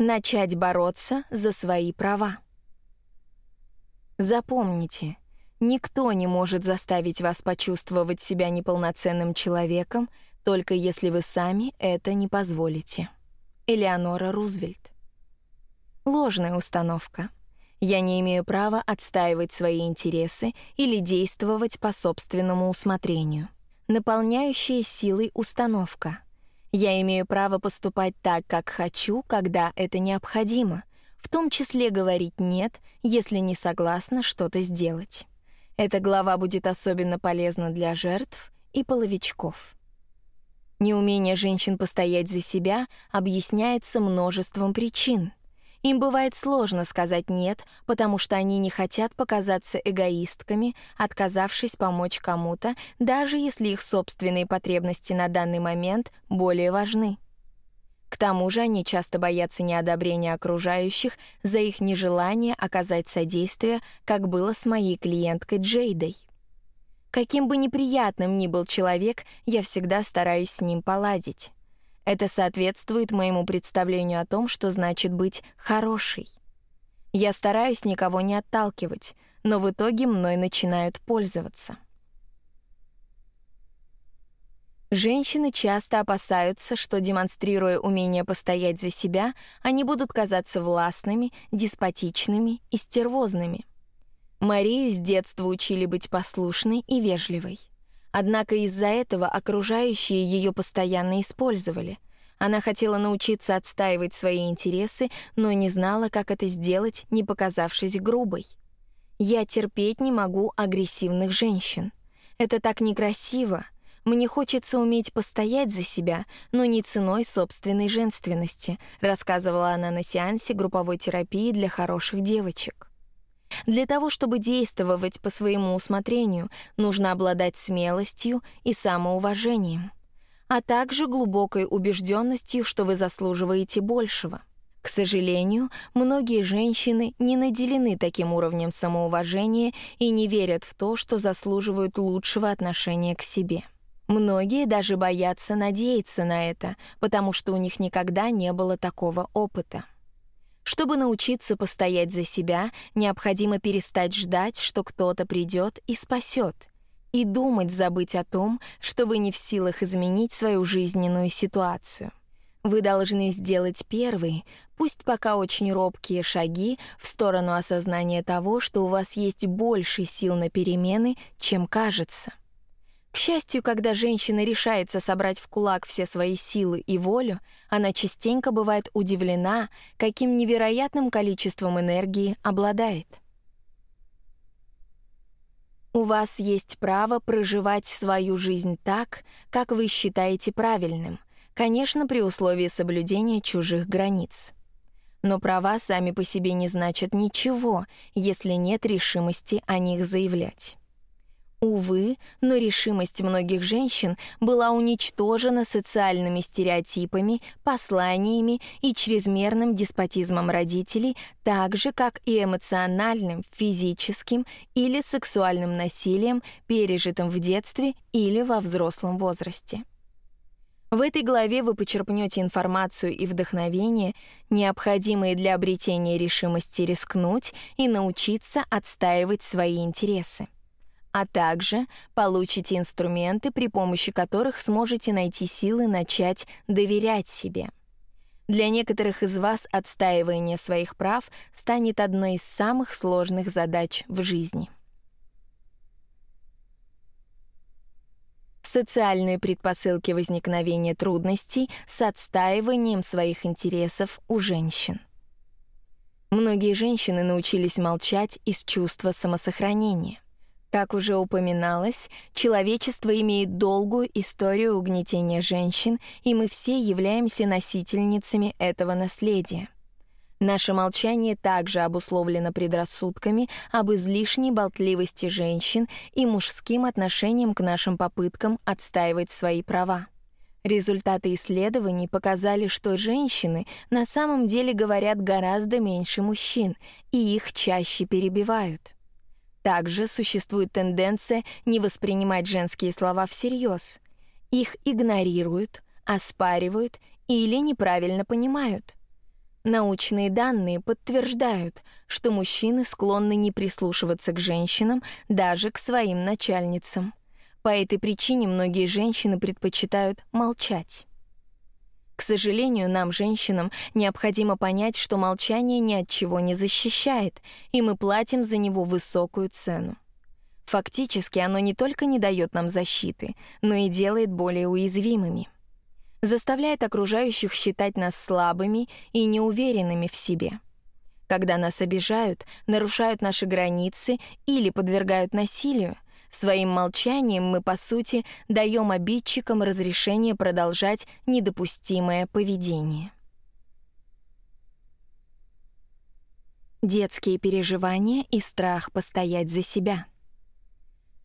Начать бороться за свои права. Запомните, никто не может заставить вас почувствовать себя неполноценным человеком, только если вы сами это не позволите. Элеонора Рузвельт. Ложная установка. Я не имею права отстаивать свои интересы или действовать по собственному усмотрению. Наполняющая силой установка. Я имею право поступать так, как хочу, когда это необходимо, в том числе говорить «нет», если не согласна что-то сделать. Эта глава будет особенно полезна для жертв и половичков. Неумение женщин постоять за себя объясняется множеством причин. Им бывает сложно сказать «нет», потому что они не хотят показаться эгоистками, отказавшись помочь кому-то, даже если их собственные потребности на данный момент более важны. К тому же они часто боятся неодобрения окружающих за их нежелание оказать содействие, как было с моей клиенткой Джейдой. Каким бы неприятным ни был человек, я всегда стараюсь с ним поладить. Это соответствует моему представлению о том, что значит быть хорошей. Я стараюсь никого не отталкивать, но в итоге мной начинают пользоваться. Женщины часто опасаются, что, демонстрируя умение постоять за себя, они будут казаться властными, деспотичными и стервозными. Марию с детства учили быть послушной и вежливой. Однако из-за этого окружающие ее постоянно использовали. Она хотела научиться отстаивать свои интересы, но не знала, как это сделать, не показавшись грубой. Я терпеть не могу агрессивных женщин. Это так некрасиво. Мне хочется уметь постоять за себя, но не ценой собственной женственности, рассказывала она на сеансе групповой терапии для хороших девочек. Для того, чтобы действовать по своему усмотрению, нужно обладать смелостью и самоуважением, а также глубокой убежденностью, что вы заслуживаете большего. К сожалению, многие женщины не наделены таким уровнем самоуважения и не верят в то, что заслуживают лучшего отношения к себе. Многие даже боятся надеяться на это, потому что у них никогда не было такого опыта. Чтобы научиться постоять за себя, необходимо перестать ждать, что кто-то придет и спасет, и думать забыть о том, что вы не в силах изменить свою жизненную ситуацию. Вы должны сделать первые, пусть пока очень робкие шаги в сторону осознания того, что у вас есть больше сил на перемены, чем кажется. К счастью, когда женщина решается собрать в кулак все свои силы и волю, она частенько бывает удивлена, каким невероятным количеством энергии обладает. У вас есть право проживать свою жизнь так, как вы считаете правильным, конечно, при условии соблюдения чужих границ. Но права сами по себе не значат ничего, если нет решимости о них заявлять. Увы, но решимость многих женщин была уничтожена социальными стереотипами, посланиями и чрезмерным деспотизмом родителей, так же, как и эмоциональным, физическим или сексуальным насилием, пережитым в детстве или во взрослом возрасте. В этой главе вы почерпнете информацию и вдохновение, необходимые для обретения решимости рискнуть и научиться отстаивать свои интересы а также получите инструменты, при помощи которых сможете найти силы начать доверять себе. Для некоторых из вас отстаивание своих прав станет одной из самых сложных задач в жизни. Социальные предпосылки возникновения трудностей с отстаиванием своих интересов у женщин. Многие женщины научились молчать из чувства самосохранения. Как уже упоминалось, человечество имеет долгую историю угнетения женщин, и мы все являемся носительницами этого наследия. Наше молчание также обусловлено предрассудками об излишней болтливости женщин и мужским отношением к нашим попыткам отстаивать свои права. Результаты исследований показали, что женщины на самом деле говорят гораздо меньше мужчин, и их чаще перебивают. Также существует тенденция не воспринимать женские слова всерьез. Их игнорируют, оспаривают или неправильно понимают. Научные данные подтверждают, что мужчины склонны не прислушиваться к женщинам, даже к своим начальницам. По этой причине многие женщины предпочитают молчать. К сожалению, нам, женщинам, необходимо понять, что молчание ни от чего не защищает, и мы платим за него высокую цену. Фактически оно не только не дает нам защиты, но и делает более уязвимыми. Заставляет окружающих считать нас слабыми и неуверенными в себе. Когда нас обижают, нарушают наши границы или подвергают насилию, своим молчанием мы, по сути, даем обидчикам разрешение продолжать недопустимое поведение. Детские переживания и страх постоять за себя —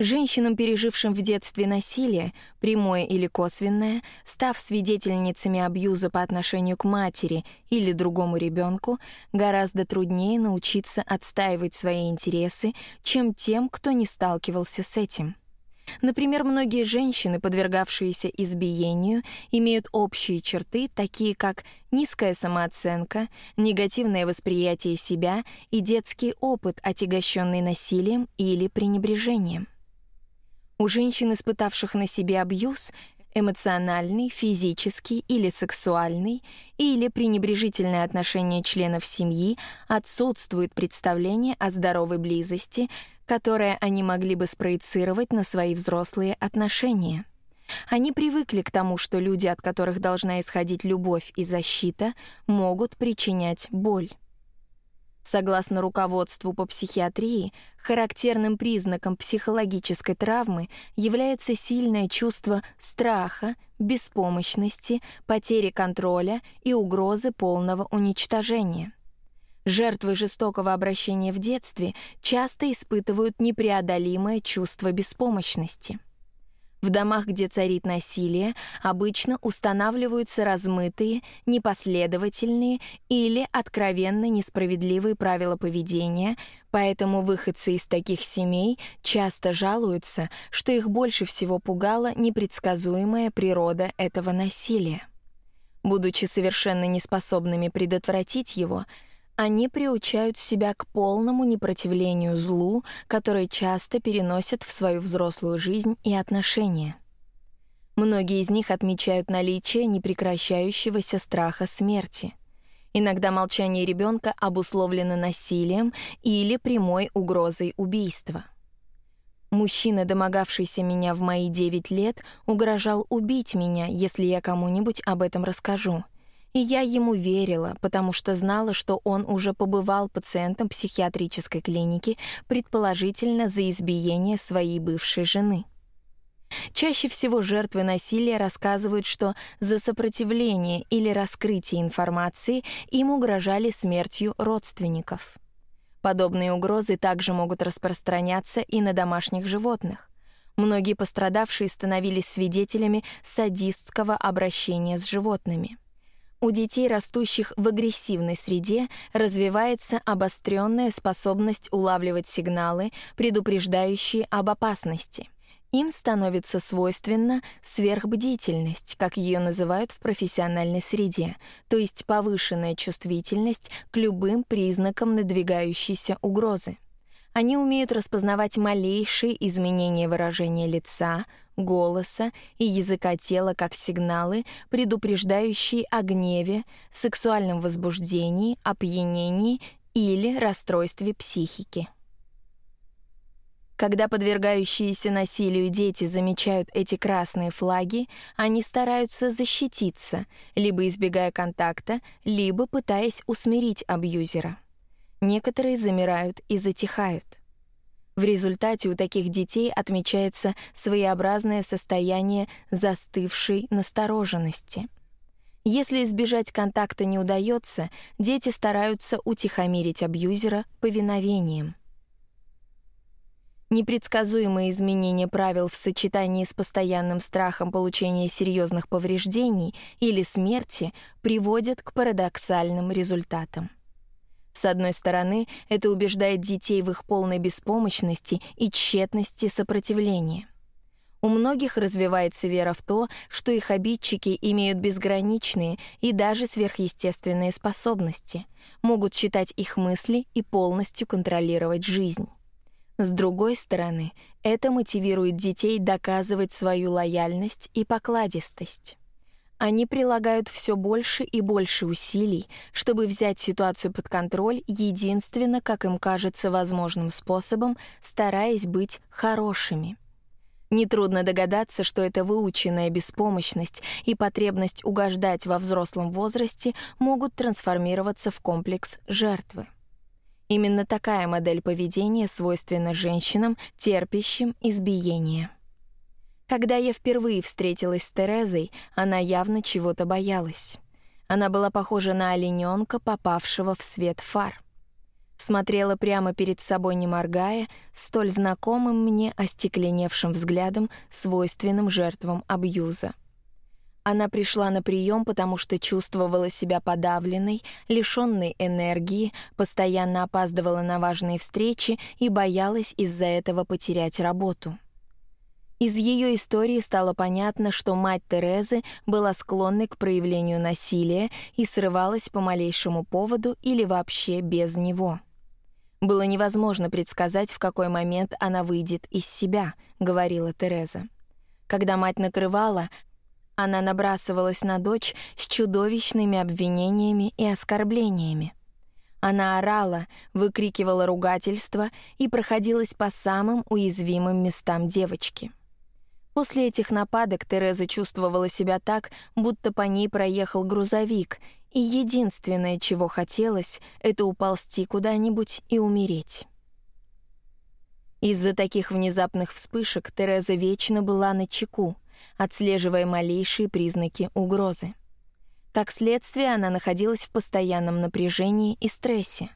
Женщинам, пережившим в детстве насилие, прямое или косвенное, став свидетельницами абьюза по отношению к матери или другому ребенку, гораздо труднее научиться отстаивать свои интересы, чем тем, кто не сталкивался с этим. Например, многие женщины, подвергавшиеся избиению, имеют общие черты, такие как низкая самооценка, негативное восприятие себя и детский опыт, отягощенный насилием или пренебрежением. У женщин, испытавших на себе абьюз, эмоциональный, физический или сексуальный, или пренебрежительное отношение членов семьи, отсутствует представление о здоровой близости, которое они могли бы спроецировать на свои взрослые отношения. Они привыкли к тому, что люди, от которых должна исходить любовь и защита, могут причинять боль. Согласно руководству по психиатрии, характерным признаком психологической травмы является сильное чувство страха, беспомощности, потери контроля и угрозы полного уничтожения. Жертвы жестокого обращения в детстве часто испытывают непреодолимое чувство беспомощности — в домах, где царит насилие, обычно устанавливаются размытые, непоследовательные или откровенно несправедливые правила поведения, поэтому выходцы из таких семей часто жалуются, что их больше всего пугала непредсказуемая природа этого насилия. Будучи совершенно неспособными предотвратить его, они приучают себя к полному непротивлению злу, которое часто переносят в свою взрослую жизнь и отношения. Многие из них отмечают наличие непрекращающегося страха смерти. Иногда молчание ребенка обусловлено насилием или прямой угрозой убийства. Мужчина, домогавшийся меня в мои 9 лет, угрожал убить меня, если я кому-нибудь об этом расскажу — и я ему верила, потому что знала, что он уже побывал пациентом психиатрической клиники, предположительно за избиение своей бывшей жены. Чаще всего жертвы насилия рассказывают, что за сопротивление или раскрытие информации им угрожали смертью родственников. Подобные угрозы также могут распространяться и на домашних животных. Многие пострадавшие становились свидетелями садистского обращения с животными. У детей, растущих в агрессивной среде, развивается обостренная способность улавливать сигналы, предупреждающие об опасности. Им становится свойственна сверхбдительность, как ее называют в профессиональной среде, то есть повышенная чувствительность к любым признакам надвигающейся угрозы. Они умеют распознавать малейшие изменения выражения лица, голоса и языка тела как сигналы, предупреждающие о гневе, сексуальном возбуждении, опьянении или расстройстве психики. Когда подвергающиеся насилию дети замечают эти красные флаги, они стараются защититься, либо избегая контакта, либо пытаясь усмирить абьюзера. Некоторые замирают и затихают. В результате у таких детей отмечается своеобразное состояние застывшей настороженности. Если избежать контакта не удается, дети стараются утихомирить абьюзера повиновением. Непредсказуемые изменения правил в сочетании с постоянным страхом получения серьезных повреждений или смерти приводят к парадоксальным результатам. С одной стороны, это убеждает детей в их полной беспомощности и тщетности сопротивления. У многих развивается вера в то, что их обидчики имеют безграничные и даже сверхъестественные способности, могут считать их мысли и полностью контролировать жизнь. С другой стороны, это мотивирует детей доказывать свою лояльность и покладистость. Они прилагают все больше и больше усилий, чтобы взять ситуацию под контроль единственно, как им кажется, возможным способом, стараясь быть хорошими. Нетрудно догадаться, что эта выученная беспомощность и потребность угождать во взрослом возрасте могут трансформироваться в комплекс жертвы. Именно такая модель поведения свойственна женщинам, терпящим избиение. Когда я впервые встретилась с Терезой, она явно чего-то боялась. Она была похожа на олененка, попавшего в свет фар смотрела прямо перед собой, не моргая, столь знакомым мне остекленевшим взглядом, свойственным жертвам абьюза. Она пришла на прием, потому что чувствовала себя подавленной, лишенной энергии, постоянно опаздывала на важные встречи и боялась из-за этого потерять работу. Из ее истории стало понятно, что мать Терезы была склонной к проявлению насилия и срывалась по малейшему поводу или вообще без него. Было невозможно предсказать, в какой момент она выйдет из себя, говорила Тереза. Когда мать накрывала, она набрасывалась на дочь с чудовищными обвинениями и оскорблениями. Она орала, выкрикивала ругательства и проходилась по самым уязвимым местам девочки. После этих нападок Тереза чувствовала себя так, будто по ней проехал грузовик, и единственное, чего хотелось, это уползти куда-нибудь и умереть. Из-за таких внезапных вспышек Тереза вечно была на чеку, отслеживая малейшие признаки угрозы. Как следствие, она находилась в постоянном напряжении и стрессе.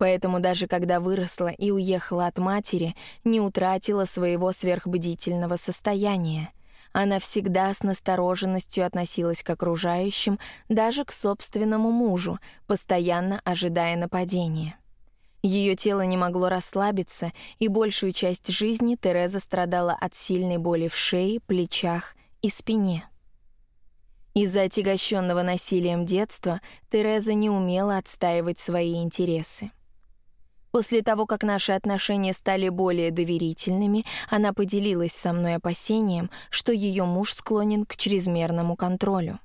Поэтому даже когда выросла и уехала от матери, не утратила своего сверхбдительного состояния — она всегда с настороженностью относилась к окружающим, даже к собственному мужу, постоянно ожидая нападения. Ее тело не могло расслабиться, и большую часть жизни Тереза страдала от сильной боли в шее, плечах и спине. Из-за отягощенного насилием детства Тереза не умела отстаивать свои интересы. После того, как наши отношения стали более доверительными, она поделилась со мной опасением, что ее муж склонен к чрезмерному контролю.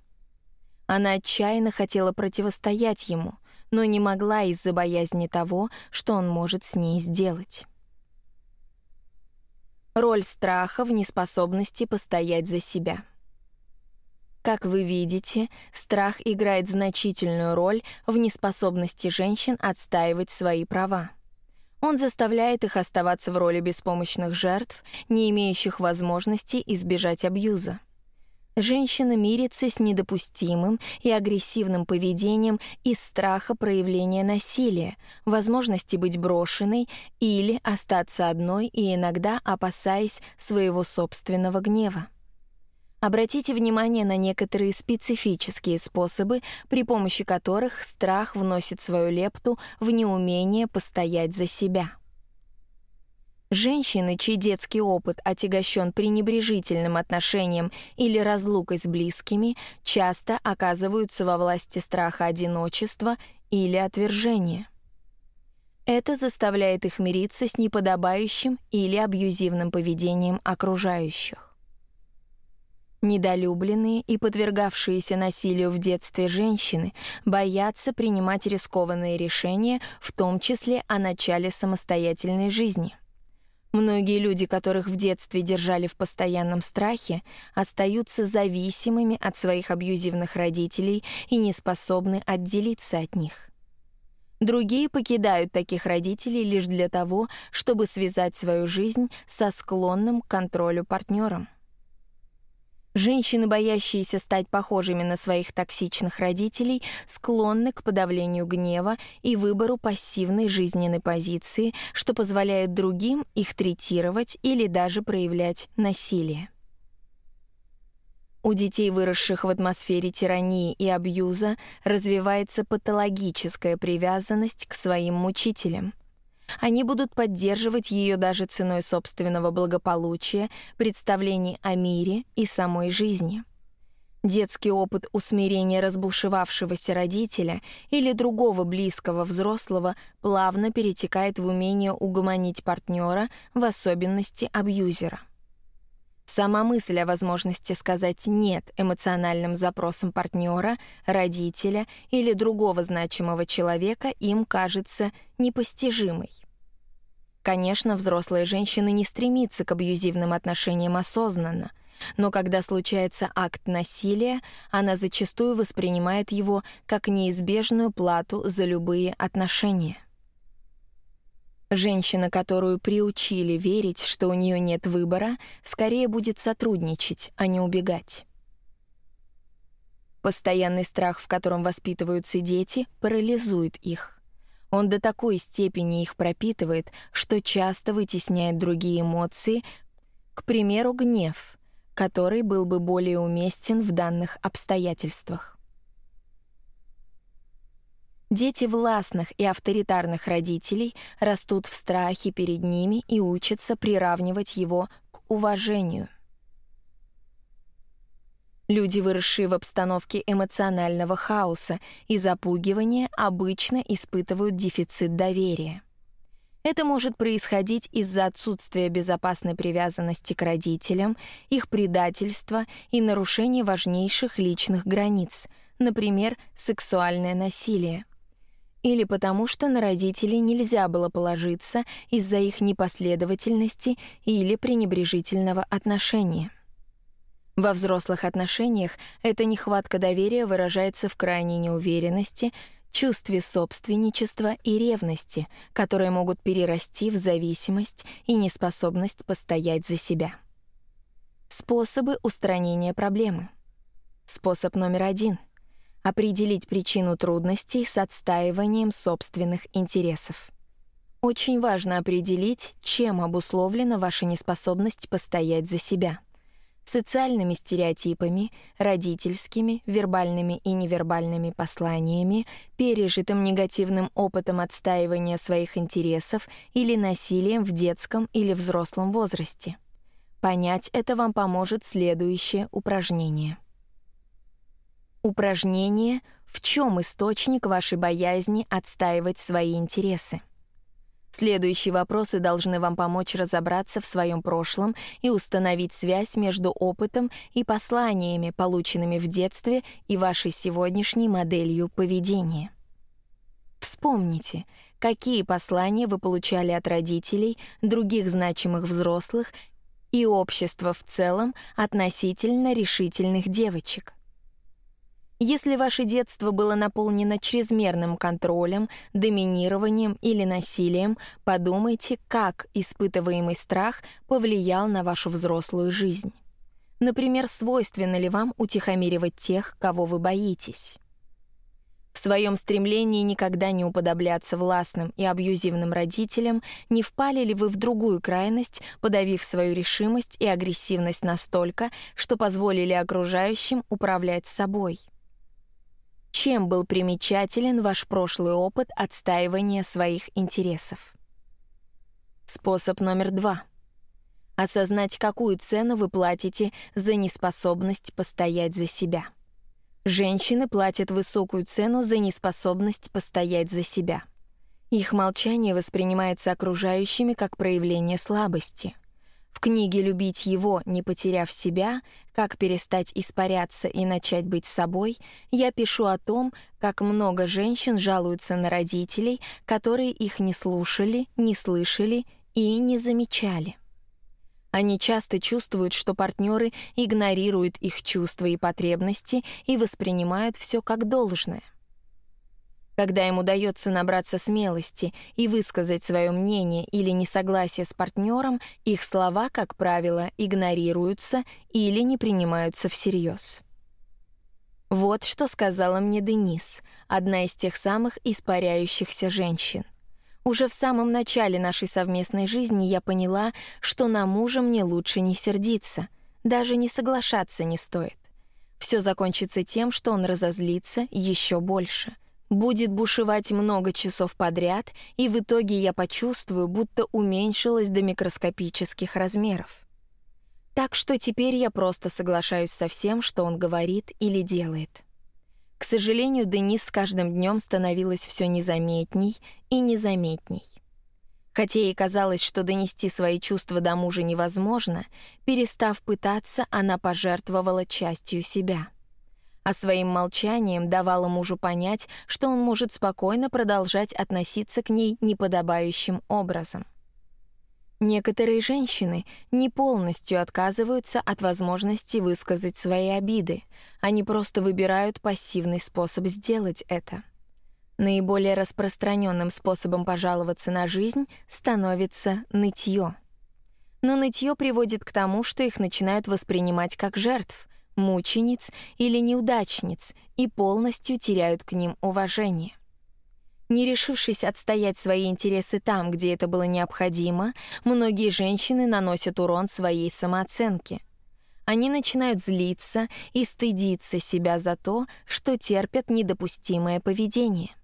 Она отчаянно хотела противостоять ему, но не могла из-за боязни того, что он может с ней сделать. Роль страха в неспособности постоять за себя. Как вы видите, страх играет значительную роль в неспособности женщин отстаивать свои права. Он заставляет их оставаться в роли беспомощных жертв, не имеющих возможности избежать абьюза. Женщина мирится с недопустимым и агрессивным поведением из страха проявления насилия, возможности быть брошенной или остаться одной и иногда опасаясь своего собственного гнева. Обратите внимание на некоторые специфические способы, при помощи которых страх вносит свою лепту в неумение постоять за себя. Женщины, чей детский опыт отягощен пренебрежительным отношением или разлукой с близкими, часто оказываются во власти страха одиночества или отвержения. Это заставляет их мириться с неподобающим или абьюзивным поведением окружающих. Недолюбленные и подвергавшиеся насилию в детстве женщины боятся принимать рискованные решения, в том числе о начале самостоятельной жизни. Многие люди, которых в детстве держали в постоянном страхе, остаются зависимыми от своих абьюзивных родителей и не способны отделиться от них. Другие покидают таких родителей лишь для того, чтобы связать свою жизнь со склонным к контролю партнером. Женщины, боящиеся стать похожими на своих токсичных родителей, склонны к подавлению гнева и выбору пассивной жизненной позиции, что позволяет другим их третировать или даже проявлять насилие. У детей, выросших в атмосфере тирании и абьюза, развивается патологическая привязанность к своим мучителям — Они будут поддерживать ее даже ценой собственного благополучия, представлений о мире и самой жизни. Детский опыт усмирения разбушевавшегося родителя или другого близкого взрослого плавно перетекает в умение угомонить партнера, в особенности абьюзера. Сама мысль о возможности сказать «нет» эмоциональным запросам партнера, родителя или другого значимого человека им кажется непостижимой. Конечно, взрослая женщина не стремится к абьюзивным отношениям осознанно — но когда случается акт насилия, она зачастую воспринимает его как неизбежную плату за любые отношения. Женщина, которую приучили верить, что у нее нет выбора, скорее будет сотрудничать, а не убегать. Постоянный страх, в котором воспитываются дети, парализует их. Он до такой степени их пропитывает, что часто вытесняет другие эмоции, к примеру, гнев — который был бы более уместен в данных обстоятельствах. Дети властных и авторитарных родителей растут в страхе перед ними и учатся приравнивать его к уважению. Люди, выросшие в обстановке эмоционального хаоса и запугивания, обычно испытывают дефицит доверия. Это может происходить из-за отсутствия безопасной привязанности к родителям, их предательства и нарушения важнейших личных границ, например, сексуальное насилие. Или потому что на родителей нельзя было положиться из-за их непоследовательности или пренебрежительного отношения. Во взрослых отношениях эта нехватка доверия выражается в крайней неуверенности — чувстве собственничества и ревности, которые могут перерасти в зависимость и неспособность постоять за себя. Способы устранения проблемы. Способ номер один — определить причину трудностей с отстаиванием собственных интересов. Очень важно определить, чем обусловлена ваша неспособность постоять за себя — социальными стереотипами, родительскими, вербальными и невербальными посланиями, пережитым негативным опытом отстаивания своих интересов или насилием в детском или взрослом возрасте. Понять это вам поможет следующее упражнение. Упражнение «В чем источник вашей боязни отстаивать свои интересы?» Следующие вопросы должны вам помочь разобраться в своем прошлом и установить связь между опытом и посланиями, полученными в детстве, и вашей сегодняшней моделью поведения. Вспомните, какие послания вы получали от родителей, других значимых взрослых и общества в целом относительно решительных девочек. Если ваше детство было наполнено чрезмерным контролем, доминированием или насилием, подумайте, как испытываемый страх повлиял на вашу взрослую жизнь. Например, свойственно ли вам утихомиривать тех, кого вы боитесь? В своем стремлении никогда не уподобляться властным и абьюзивным родителям, не впали ли вы в другую крайность, подавив свою решимость и агрессивность настолько, что позволили окружающим управлять собой? Чем был примечателен ваш прошлый опыт отстаивания своих интересов? Способ номер два. Осознать, какую цену вы платите за неспособность постоять за себя. Женщины платят высокую цену за неспособность постоять за себя. Их молчание воспринимается окружающими как проявление слабости — в книге «Любить его, не потеряв себя. Как перестать испаряться и начать быть собой» я пишу о том, как много женщин жалуются на родителей, которые их не слушали, не слышали и не замечали. Они часто чувствуют, что партнеры игнорируют их чувства и потребности и воспринимают все как должное. Когда им удается набраться смелости и высказать свое мнение или несогласие с партнером, их слова, как правило, игнорируются или не принимаются всерьез. Вот что сказала мне Денис, одна из тех самых испаряющихся женщин. Уже в самом начале нашей совместной жизни я поняла, что на мужа мне лучше не сердиться, даже не соглашаться не стоит. Все закончится тем, что он разозлится еще больше — Будет бушевать много часов подряд, и в итоге я почувствую, будто уменьшилась до микроскопических размеров. Так что теперь я просто соглашаюсь со всем, что он говорит или делает. К сожалению, Денис с каждым днем становилась все незаметней и незаметней. Хотя ей казалось, что донести свои чувства до мужа невозможно, перестав пытаться, она пожертвовала частью себя. А своим молчанием давала мужу понять, что он может спокойно продолжать относиться к ней неподобающим образом. Некоторые женщины не полностью отказываются от возможности высказать свои обиды, они просто выбирают пассивный способ сделать это. Наиболее распространенным способом пожаловаться на жизнь становится нытье. Но нытье приводит к тому, что их начинают воспринимать как жертв, мучениц или неудачниц и полностью теряют к ним уважение. Не решившись отстоять свои интересы там, где это было необходимо, многие женщины наносят урон своей самооценке. Они начинают злиться и стыдиться себя за то, что терпят недопустимое поведение.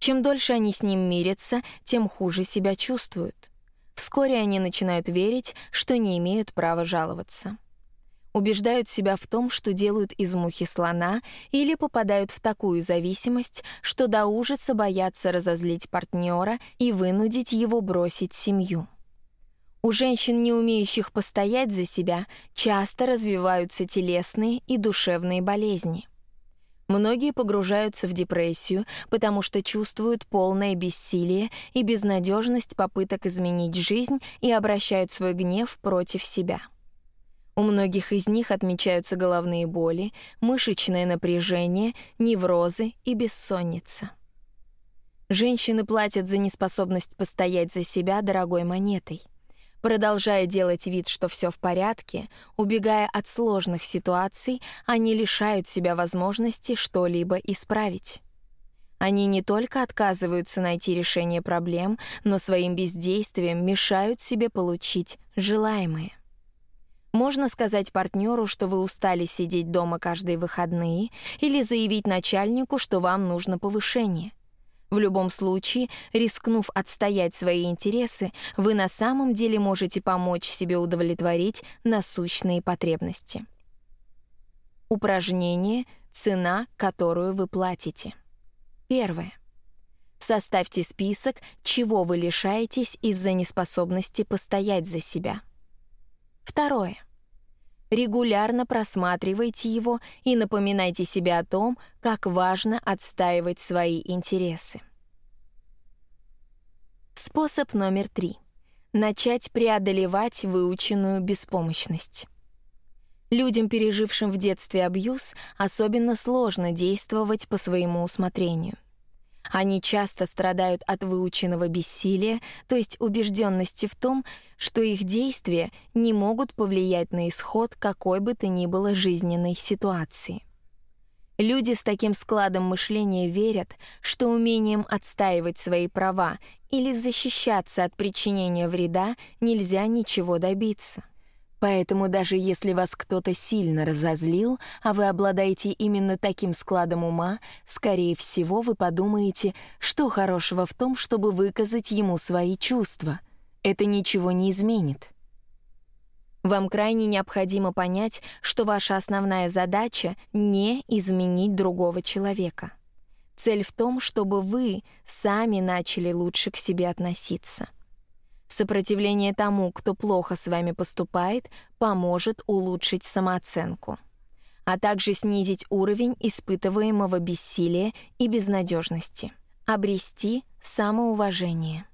Чем дольше они с ним мирятся, тем хуже себя чувствуют. Вскоре они начинают верить, что не имеют права жаловаться убеждают себя в том, что делают из мухи слона или попадают в такую зависимость, что до ужаса боятся разозлить партнера и вынудить его бросить семью. У женщин, не умеющих постоять за себя, часто развиваются телесные и душевные болезни. Многие погружаются в депрессию, потому что чувствуют полное бессилие и безнадежность попыток изменить жизнь и обращают свой гнев против себя. У многих из них отмечаются головные боли, мышечное напряжение, неврозы и бессонница. Женщины платят за неспособность постоять за себя дорогой монетой. Продолжая делать вид, что все в порядке, убегая от сложных ситуаций, они лишают себя возможности что-либо исправить. Они не только отказываются найти решение проблем, но своим бездействием мешают себе получить желаемое. Можно сказать партнеру, что вы устали сидеть дома каждые выходные, или заявить начальнику, что вам нужно повышение. В любом случае, рискнув отстоять свои интересы, вы на самом деле можете помочь себе удовлетворить насущные потребности. Упражнение «Цена, которую вы платите». Первое. Составьте список, чего вы лишаетесь из-за неспособности постоять за себя. Второе. Регулярно просматривайте его и напоминайте себе о том, как важно отстаивать свои интересы. Способ номер три. Начать преодолевать выученную беспомощность. Людям, пережившим в детстве абьюз, особенно сложно действовать по своему усмотрению. Они часто страдают от выученного бессилия, то есть убежденности в том, что их действия не могут повлиять на исход какой бы то ни было жизненной ситуации. Люди с таким складом мышления верят, что умением отстаивать свои права или защищаться от причинения вреда нельзя ничего добиться. Поэтому даже если вас кто-то сильно разозлил, а вы обладаете именно таким складом ума, скорее всего, вы подумаете, что хорошего в том, чтобы выказать ему свои чувства. Это ничего не изменит. Вам крайне необходимо понять, что ваша основная задача — не изменить другого человека. Цель в том, чтобы вы сами начали лучше к себе относиться. Сопротивление тому, кто плохо с вами поступает, поможет улучшить самооценку, а также снизить уровень испытываемого бессилия и безнадежности, обрести самоуважение.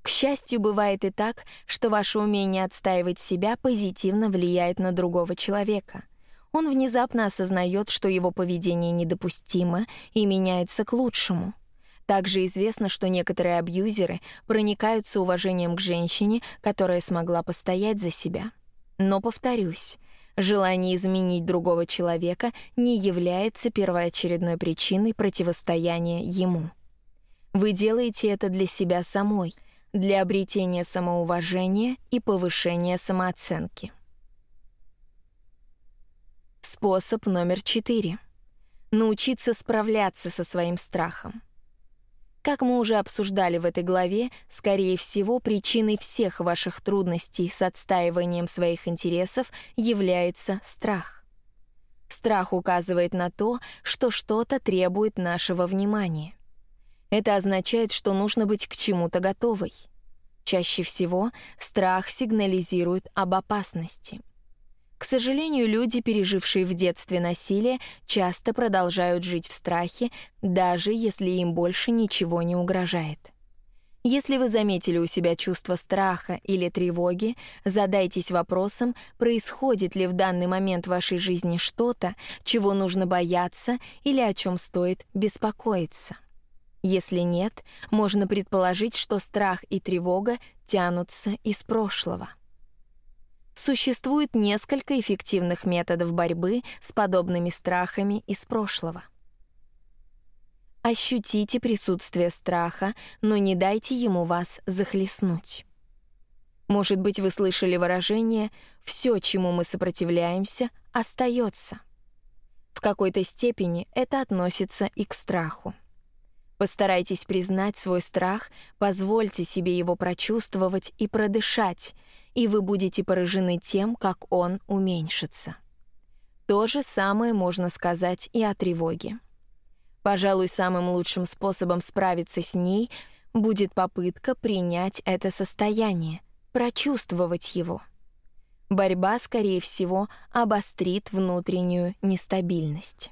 К счастью, бывает и так, что ваше умение отстаивать себя позитивно влияет на другого человека. Он внезапно осознает, что его поведение недопустимо и меняется к лучшему — также известно, что некоторые абьюзеры проникаются уважением к женщине, которая смогла постоять за себя. Но, повторюсь, желание изменить другого человека не является первоочередной причиной противостояния ему. Вы делаете это для себя самой, для обретения самоуважения и повышения самооценки. Способ номер четыре — научиться справляться со своим страхом. Как мы уже обсуждали в этой главе, скорее всего, причиной всех ваших трудностей с отстаиванием своих интересов является страх. Страх указывает на то, что что-то требует нашего внимания. Это означает, что нужно быть к чему-то готовой. Чаще всего страх сигнализирует об опасности — к сожалению, люди, пережившие в детстве насилие, часто продолжают жить в страхе, даже если им больше ничего не угрожает. Если вы заметили у себя чувство страха или тревоги, задайтесь вопросом, происходит ли в данный момент в вашей жизни что-то, чего нужно бояться или о чем стоит беспокоиться. Если нет, можно предположить, что страх и тревога тянутся из прошлого. Существует несколько эффективных методов борьбы с подобными страхами из прошлого. Ощутите присутствие страха, но не дайте ему вас захлестнуть. Может быть, вы слышали выражение «все, чему мы сопротивляемся, остается». В какой-то степени это относится и к страху. Постарайтесь признать свой страх, позвольте себе его прочувствовать и продышать, и вы будете поражены тем, как он уменьшится. То же самое можно сказать и о тревоге. Пожалуй, самым лучшим способом справиться с ней будет попытка принять это состояние, прочувствовать его. Борьба, скорее всего, обострит внутреннюю нестабильность.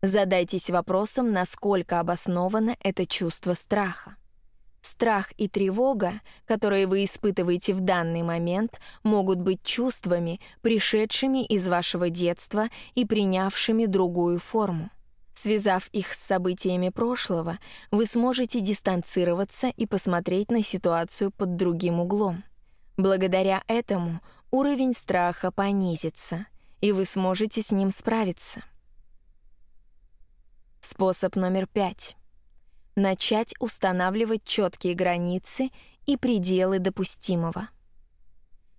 Задайтесь вопросом, насколько обосновано это чувство страха. Страх и тревога, которые вы испытываете в данный момент, могут быть чувствами, пришедшими из вашего детства и принявшими другую форму. Связав их с событиями прошлого, вы сможете дистанцироваться и посмотреть на ситуацию под другим углом. Благодаря этому уровень страха понизится, и вы сможете с ним справиться. Способ номер пять начать устанавливать четкие границы и пределы допустимого.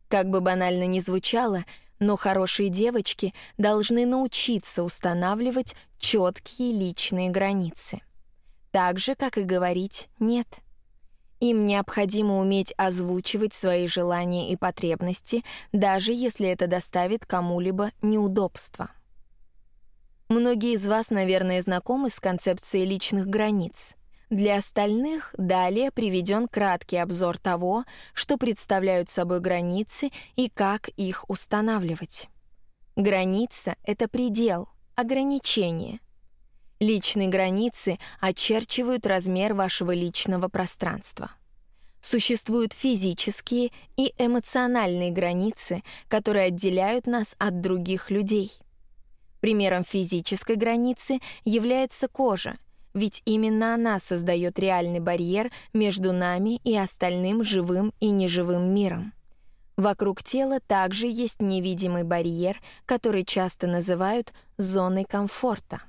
Как бы банально ни звучало, но хорошие девочки должны научиться устанавливать четкие личные границы. Так же, как и говорить «нет». Им необходимо уметь озвучивать свои желания и потребности, даже если это доставит кому-либо неудобства. Многие из вас, наверное, знакомы с концепцией личных границ — для остальных далее приведен краткий обзор того, что представляют собой границы и как их устанавливать. Граница — это предел, ограничение. Личные границы очерчивают размер вашего личного пространства. Существуют физические и эмоциональные границы, которые отделяют нас от других людей. Примером физической границы является кожа — ведь именно она создает реальный барьер между нами и остальным живым и неживым миром. Вокруг тела также есть невидимый барьер, который часто называют зоной комфорта.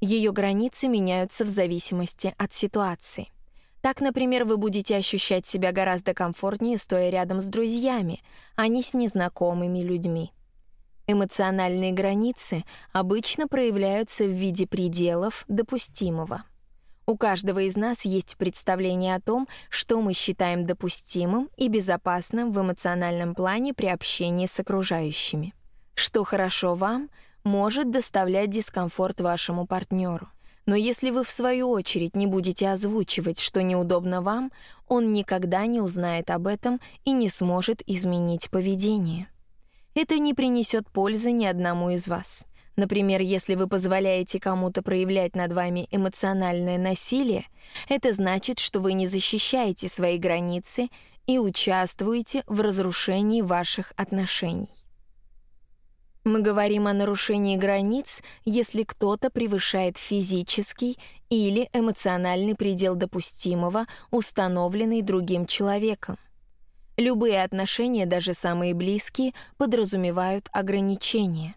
Ее границы меняются в зависимости от ситуации. Так, например, вы будете ощущать себя гораздо комфортнее, стоя рядом с друзьями, а не с незнакомыми людьми. Эмоциональные границы обычно проявляются в виде пределов допустимого. У каждого из нас есть представление о том, что мы считаем допустимым и безопасным в эмоциональном плане при общении с окружающими. Что хорошо вам, может доставлять дискомфорт вашему партнеру. Но если вы в свою очередь не будете озвучивать, что неудобно вам, он никогда не узнает об этом и не сможет изменить поведение это не принесет пользы ни одному из вас. Например, если вы позволяете кому-то проявлять над вами эмоциональное насилие, это значит, что вы не защищаете свои границы и участвуете в разрушении ваших отношений. Мы говорим о нарушении границ, если кто-то превышает физический или эмоциональный предел допустимого, установленный другим человеком. Любые отношения, даже самые близкие, подразумевают ограничения.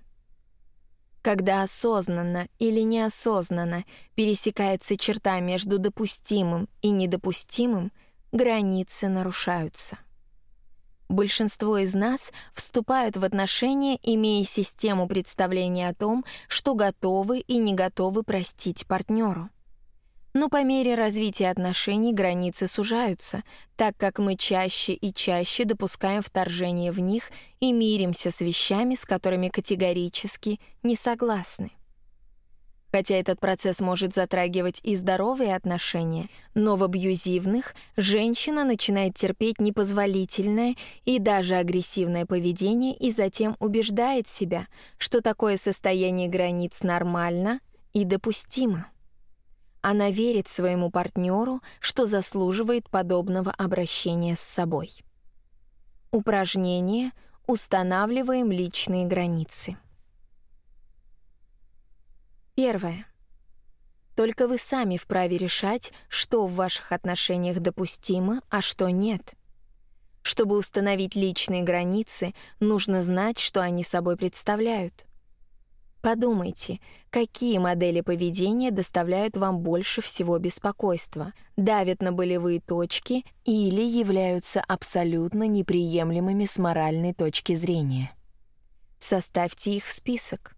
Когда осознанно или неосознанно пересекается черта между допустимым и недопустимым, границы нарушаются. Большинство из нас вступают в отношения, имея систему представления о том, что готовы и не готовы простить партнеру. Но по мере развития отношений границы сужаются, так как мы чаще и чаще допускаем вторжение в них и миримся с вещами, с которыми категорически не согласны. Хотя этот процесс может затрагивать и здоровые отношения, но в абьюзивных женщина начинает терпеть непозволительное и даже агрессивное поведение и затем убеждает себя, что такое состояние границ нормально и допустимо. Она верит своему партнеру, что заслуживает подобного обращения с собой. Упражнение «Устанавливаем личные границы». Первое. Только вы сами вправе решать, что в ваших отношениях допустимо, а что нет. Чтобы установить личные границы, нужно знать, что они собой представляют. Подумайте, какие модели поведения доставляют вам больше всего беспокойства, давят на болевые точки или являются абсолютно неприемлемыми с моральной точки зрения. Составьте их список.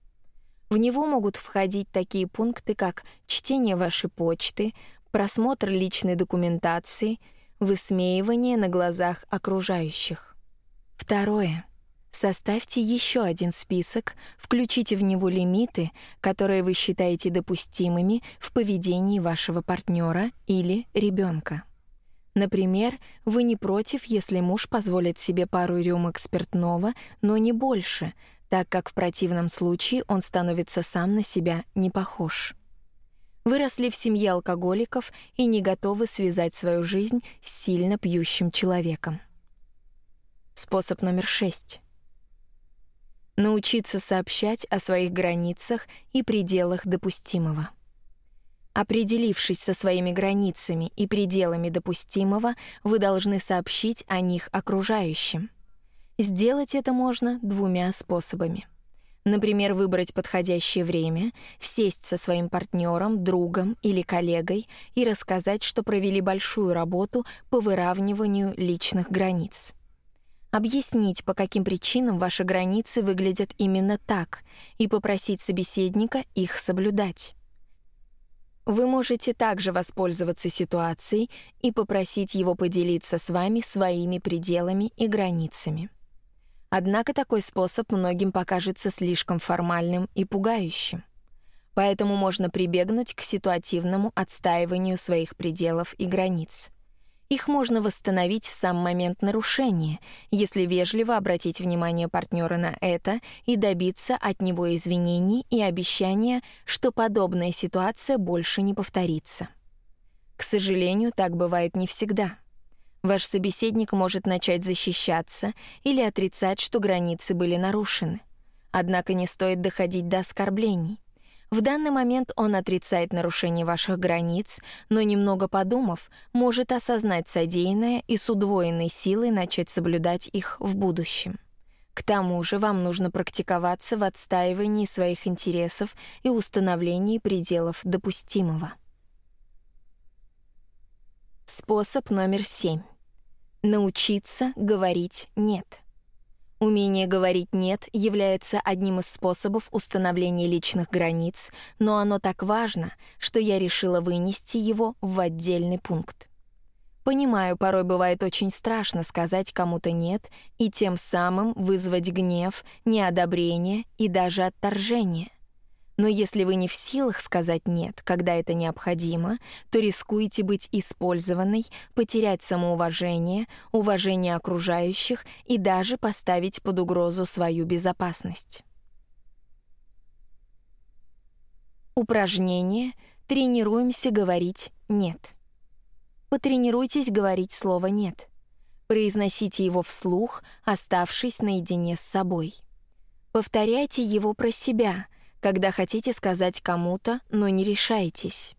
В него могут входить такие пункты, как чтение вашей почты, просмотр личной документации, высмеивание на глазах окружающих. Второе. Составьте еще один список, включите в него лимиты, которые вы считаете допустимыми в поведении вашего партнера или ребенка. Например, вы не против, если муж позволит себе пару рюмок спиртного, но не больше, так как в противном случае он становится сам на себя не похож. Выросли в семье алкоголиков и не готовы связать свою жизнь с сильно пьющим человеком. Способ номер шесть научиться сообщать о своих границах и пределах допустимого. Определившись со своими границами и пределами допустимого, вы должны сообщить о них окружающим. Сделать это можно двумя способами. Например, выбрать подходящее время, сесть со своим партнером, другом или коллегой и рассказать, что провели большую работу по выравниванию личных границ объяснить, по каким причинам ваши границы выглядят именно так, и попросить собеседника их соблюдать. Вы можете также воспользоваться ситуацией и попросить его поделиться с вами своими пределами и границами. Однако такой способ многим покажется слишком формальным и пугающим. Поэтому можно прибегнуть к ситуативному отстаиванию своих пределов и границ. Их можно восстановить в сам момент нарушения, если вежливо обратить внимание партнера на это и добиться от него извинений и обещания, что подобная ситуация больше не повторится. К сожалению, так бывает не всегда. Ваш собеседник может начать защищаться или отрицать, что границы были нарушены. Однако не стоит доходить до оскорблений. В данный момент он отрицает нарушение ваших границ, но немного подумав, может осознать содеянное и с удвоенной силой начать соблюдать их в будущем. К тому же вам нужно практиковаться в отстаивании своих интересов и установлении пределов допустимого. Способ номер семь. Научиться говорить «нет». Умение говорить «нет» является одним из способов установления личных границ, но оно так важно, что я решила вынести его в отдельный пункт. Понимаю, порой бывает очень страшно сказать кому-то «нет» и тем самым вызвать гнев, неодобрение и даже отторжение. Но если вы не в силах сказать «нет», когда это необходимо, то рискуете быть использованной, потерять самоуважение, уважение окружающих и даже поставить под угрозу свою безопасность. Упражнение «Тренируемся говорить «нет». Потренируйтесь говорить слово «нет». Произносите его вслух, оставшись наедине с собой. Повторяйте его про себя — когда хотите сказать кому-то, но не решаетесь.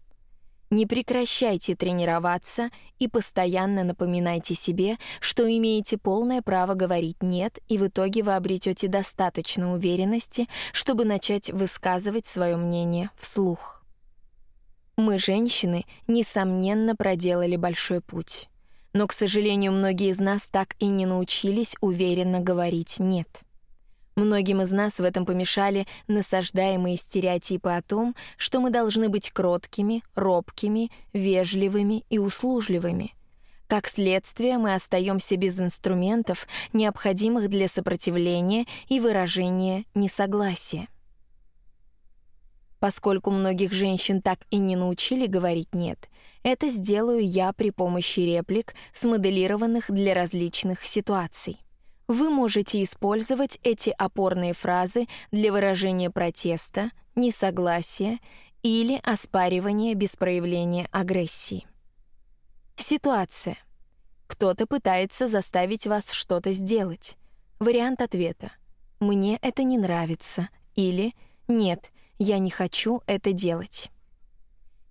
Не прекращайте тренироваться и постоянно напоминайте себе, что имеете полное право говорить «нет», и в итоге вы обретете достаточно уверенности, чтобы начать высказывать свое мнение вслух. Мы, женщины, несомненно проделали большой путь. Но, к сожалению, многие из нас так и не научились уверенно говорить «нет». Многим из нас в этом помешали насаждаемые стереотипы о том, что мы должны быть кроткими, робкими, вежливыми и услужливыми. Как следствие, мы остаемся без инструментов, необходимых для сопротивления и выражения несогласия. Поскольку многих женщин так и не научили говорить «нет», это сделаю я при помощи реплик, смоделированных для различных ситуаций. Вы можете использовать эти опорные фразы для выражения протеста, несогласия или оспаривания без проявления агрессии. Ситуация. Кто-то пытается заставить вас что-то сделать. Вариант ответа. «Мне это не нравится» или «Нет, я не хочу это делать».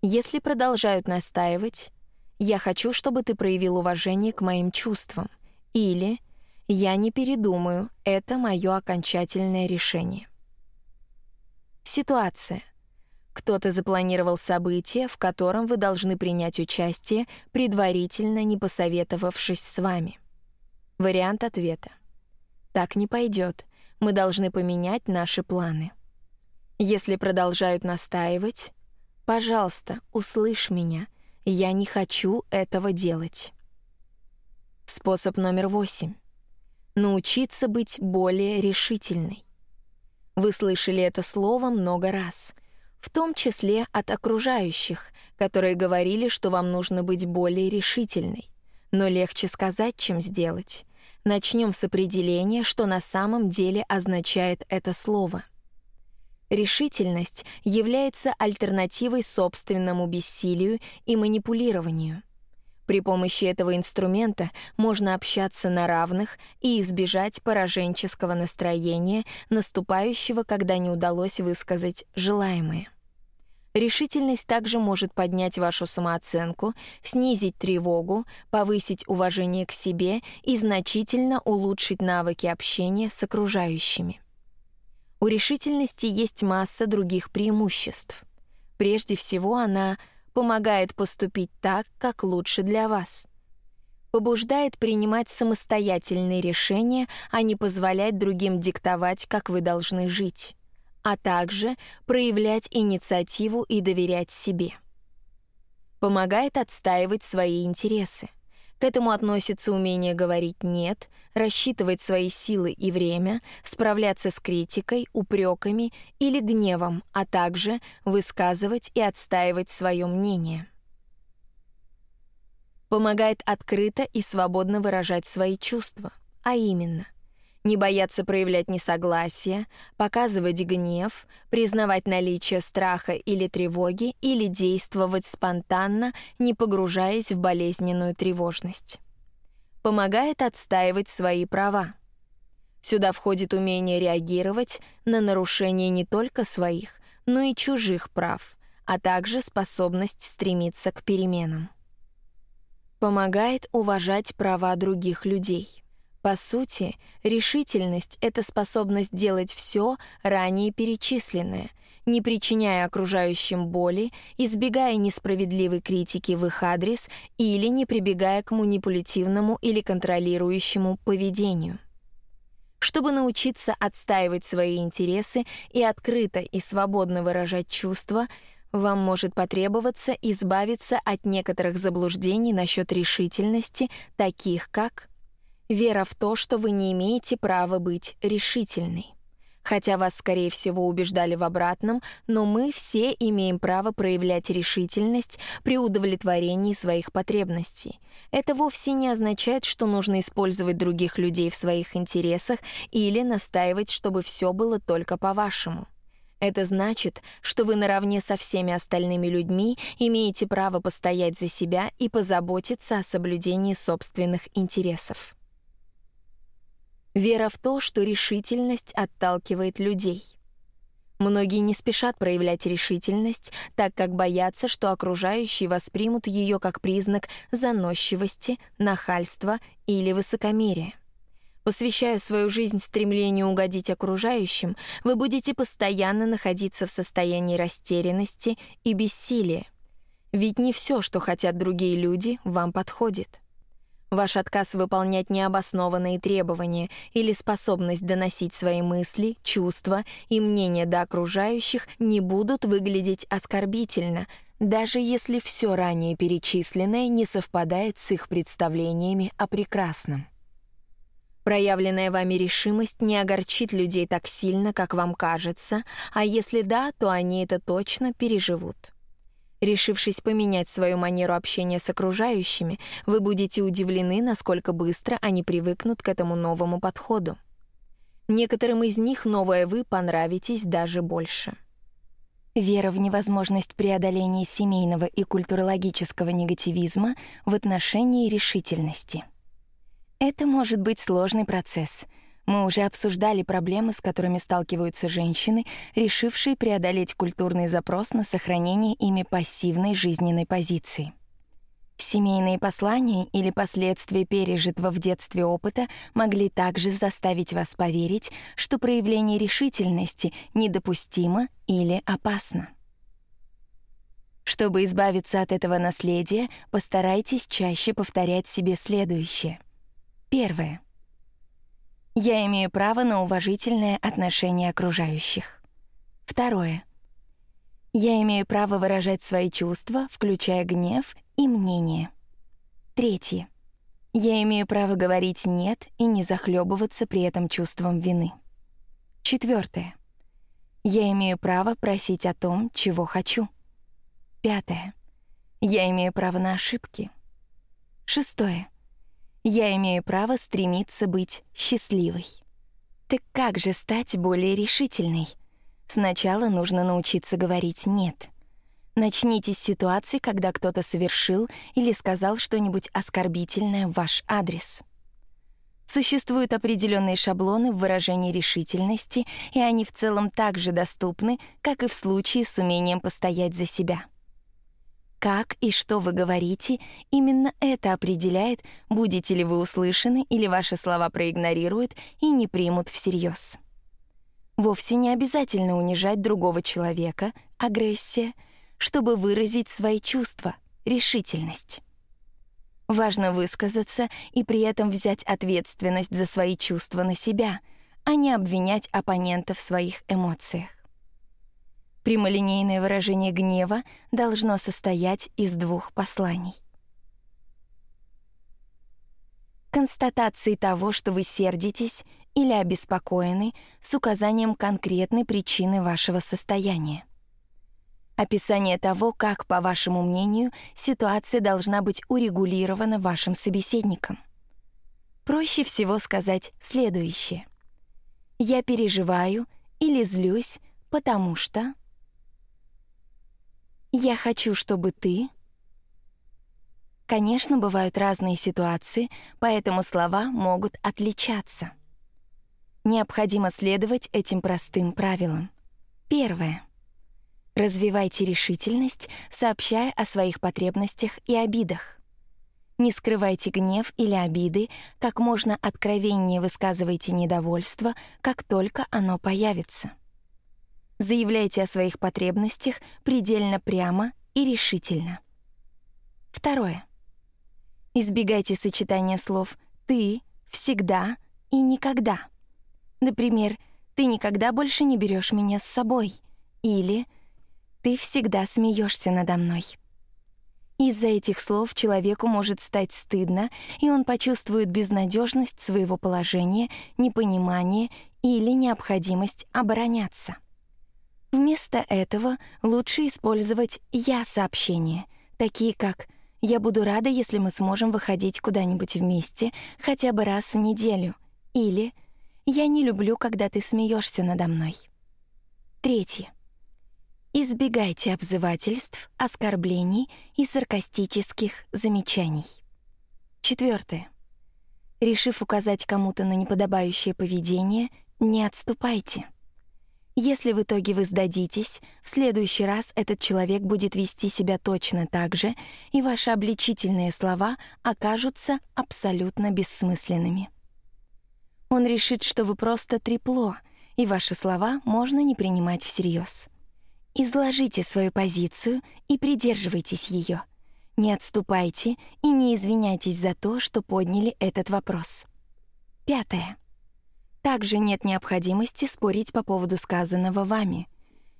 Если продолжают настаивать, «Я хочу, чтобы ты проявил уважение к моим чувствам» или я не передумаю, это мое окончательное решение. Ситуация. Кто-то запланировал событие, в котором вы должны принять участие, предварительно не посоветовавшись с вами. Вариант ответа. Так не пойдет. Мы должны поменять наши планы. Если продолжают настаивать, пожалуйста, услышь меня. Я не хочу этого делать. Способ номер восемь научиться быть более решительной. Вы слышали это слово много раз, в том числе от окружающих, которые говорили, что вам нужно быть более решительной. Но легче сказать, чем сделать. Начнем с определения, что на самом деле означает это слово. Решительность является альтернативой собственному бессилию и манипулированию. При помощи этого инструмента можно общаться на равных и избежать пораженческого настроения, наступающего, когда не удалось высказать желаемое. Решительность также может поднять вашу самооценку, снизить тревогу, повысить уважение к себе и значительно улучшить навыки общения с окружающими. У решительности есть масса других преимуществ. Прежде всего, она — помогает поступить так, как лучше для вас. Побуждает принимать самостоятельные решения, а не позволять другим диктовать, как вы должны жить, а также проявлять инициативу и доверять себе. Помогает отстаивать свои интересы. К этому относится умение говорить «нет», рассчитывать свои силы и время, справляться с критикой, упреками или гневом, а также высказывать и отстаивать свое мнение. Помогает открыто и свободно выражать свои чувства, а именно не бояться проявлять несогласие, показывать гнев, признавать наличие страха или тревоги или действовать спонтанно, не погружаясь в болезненную тревожность. Помогает отстаивать свои права. Сюда входит умение реагировать на нарушения не только своих, но и чужих прав, а также способность стремиться к переменам. Помогает уважать права других людей. По сути, решительность — это способность делать все ранее перечисленное, не причиняя окружающим боли, избегая несправедливой критики в их адрес или не прибегая к манипулятивному или контролирующему поведению. Чтобы научиться отстаивать свои интересы и открыто и свободно выражать чувства, вам может потребоваться избавиться от некоторых заблуждений насчет решительности, таких как Вера в то, что вы не имеете права быть решительной. Хотя вас, скорее всего, убеждали в обратном, но мы все имеем право проявлять решительность при удовлетворении своих потребностей. Это вовсе не означает, что нужно использовать других людей в своих интересах или настаивать, чтобы все было только по-вашему. Это значит, что вы наравне со всеми остальными людьми имеете право постоять за себя и позаботиться о соблюдении собственных интересов. Вера в то, что решительность отталкивает людей. Многие не спешат проявлять решительность, так как боятся, что окружающие воспримут ее как признак заносчивости, нахальства или высокомерия. Посвящая свою жизнь стремлению угодить окружающим, вы будете постоянно находиться в состоянии растерянности и бессилия. Ведь не все, что хотят другие люди, вам подходит. Ваш отказ выполнять необоснованные требования или способность доносить свои мысли, чувства и мнения до окружающих не будут выглядеть оскорбительно, даже если все ранее перечисленное не совпадает с их представлениями о прекрасном. Проявленная вами решимость не огорчит людей так сильно, как вам кажется, а если да, то они это точно переживут. Решившись поменять свою манеру общения с окружающими, вы будете удивлены, насколько быстро они привыкнут к этому новому подходу. Некоторым из них новое «вы» понравитесь даже больше. Вера в невозможность преодоления семейного и культурологического негативизма в отношении решительности. Это может быть сложный процесс — мы уже обсуждали проблемы, с которыми сталкиваются женщины, решившие преодолеть культурный запрос на сохранение ими пассивной жизненной позиции. Семейные послания или последствия пережитого в детстве опыта могли также заставить вас поверить, что проявление решительности недопустимо или опасно. Чтобы избавиться от этого наследия, постарайтесь чаще повторять себе следующее. Первое. Я имею право на уважительное отношение окружающих. Второе. Я имею право выражать свои чувства, включая гнев и мнение. Третье. Я имею право говорить «нет» и не захлебываться при этом чувством вины. Четвертое. Я имею право просить о том, чего хочу. Пятое. Я имею право на ошибки. Шестое. Я имею право стремиться быть счастливой. Так как же стать более решительной? Сначала нужно научиться говорить «нет». Начните с ситуации, когда кто-то совершил или сказал что-нибудь оскорбительное в ваш адрес. Существуют определенные шаблоны в выражении решительности, и они в целом так же доступны, как и в случае с умением постоять за себя. Как и что вы говорите, именно это определяет, будете ли вы услышаны или ваши слова проигнорируют и не примут всерьез. Вовсе не обязательно унижать другого человека, агрессия, чтобы выразить свои чувства, решительность. Важно высказаться и при этом взять ответственность за свои чувства на себя, а не обвинять оппонента в своих эмоциях. Прямолинейное выражение гнева должно состоять из двух посланий. Констатации того, что вы сердитесь или обеспокоены с указанием конкретной причины вашего состояния. Описание того, как, по вашему мнению, ситуация должна быть урегулирована вашим собеседником. Проще всего сказать следующее. «Я переживаю или злюсь, потому что...» «Я хочу, чтобы ты...» Конечно, бывают разные ситуации, поэтому слова могут отличаться. Необходимо следовать этим простым правилам. Первое. Развивайте решительность, сообщая о своих потребностях и обидах. Не скрывайте гнев или обиды, как можно откровеннее высказывайте недовольство, как только оно появится. Заявляйте о своих потребностях предельно прямо и решительно. Второе. Избегайте сочетания слов «ты», «всегда» и «никогда». Например, «ты никогда больше не берешь меня с собой» или «ты всегда смеешься надо мной». Из-за этих слов человеку может стать стыдно, и он почувствует безнадежность своего положения, непонимание или необходимость обороняться. Вместо этого лучше использовать «я-сообщения», такие как «я буду рада, если мы сможем выходить куда-нибудь вместе хотя бы раз в неделю» или «я не люблю, когда ты смеешься надо мной». Третье. Избегайте обзывательств, оскорблений и саркастических замечаний. Четвертое. Решив указать кому-то на неподобающее поведение, не отступайте — если в итоге вы сдадитесь, в следующий раз этот человек будет вести себя точно так же, и ваши обличительные слова окажутся абсолютно бессмысленными. Он решит, что вы просто трепло, и ваши слова можно не принимать всерьез. Изложите свою позицию и придерживайтесь ее. Не отступайте и не извиняйтесь за то, что подняли этот вопрос. Пятое. Также нет необходимости спорить по поводу сказанного вами.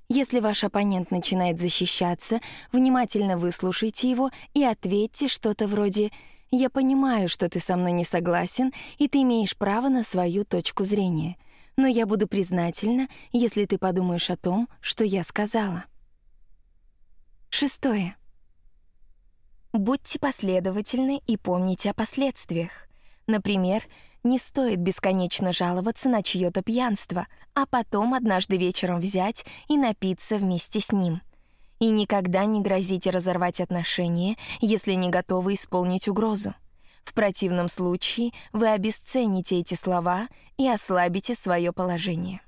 Если ваш оппонент начинает защищаться, внимательно выслушайте его и ответьте что-то вроде «Я понимаю, что ты со мной не согласен, и ты имеешь право на свою точку зрения, но я буду признательна, если ты подумаешь о том, что я сказала». Шестое. Будьте последовательны и помните о последствиях. Например, не стоит бесконечно жаловаться на чьё-то пьянство, а потом однажды вечером взять и напиться вместе с ним. И никогда не грозите разорвать отношения, если не готовы исполнить угрозу. В противном случае вы обесцените эти слова и ослабите свое положение.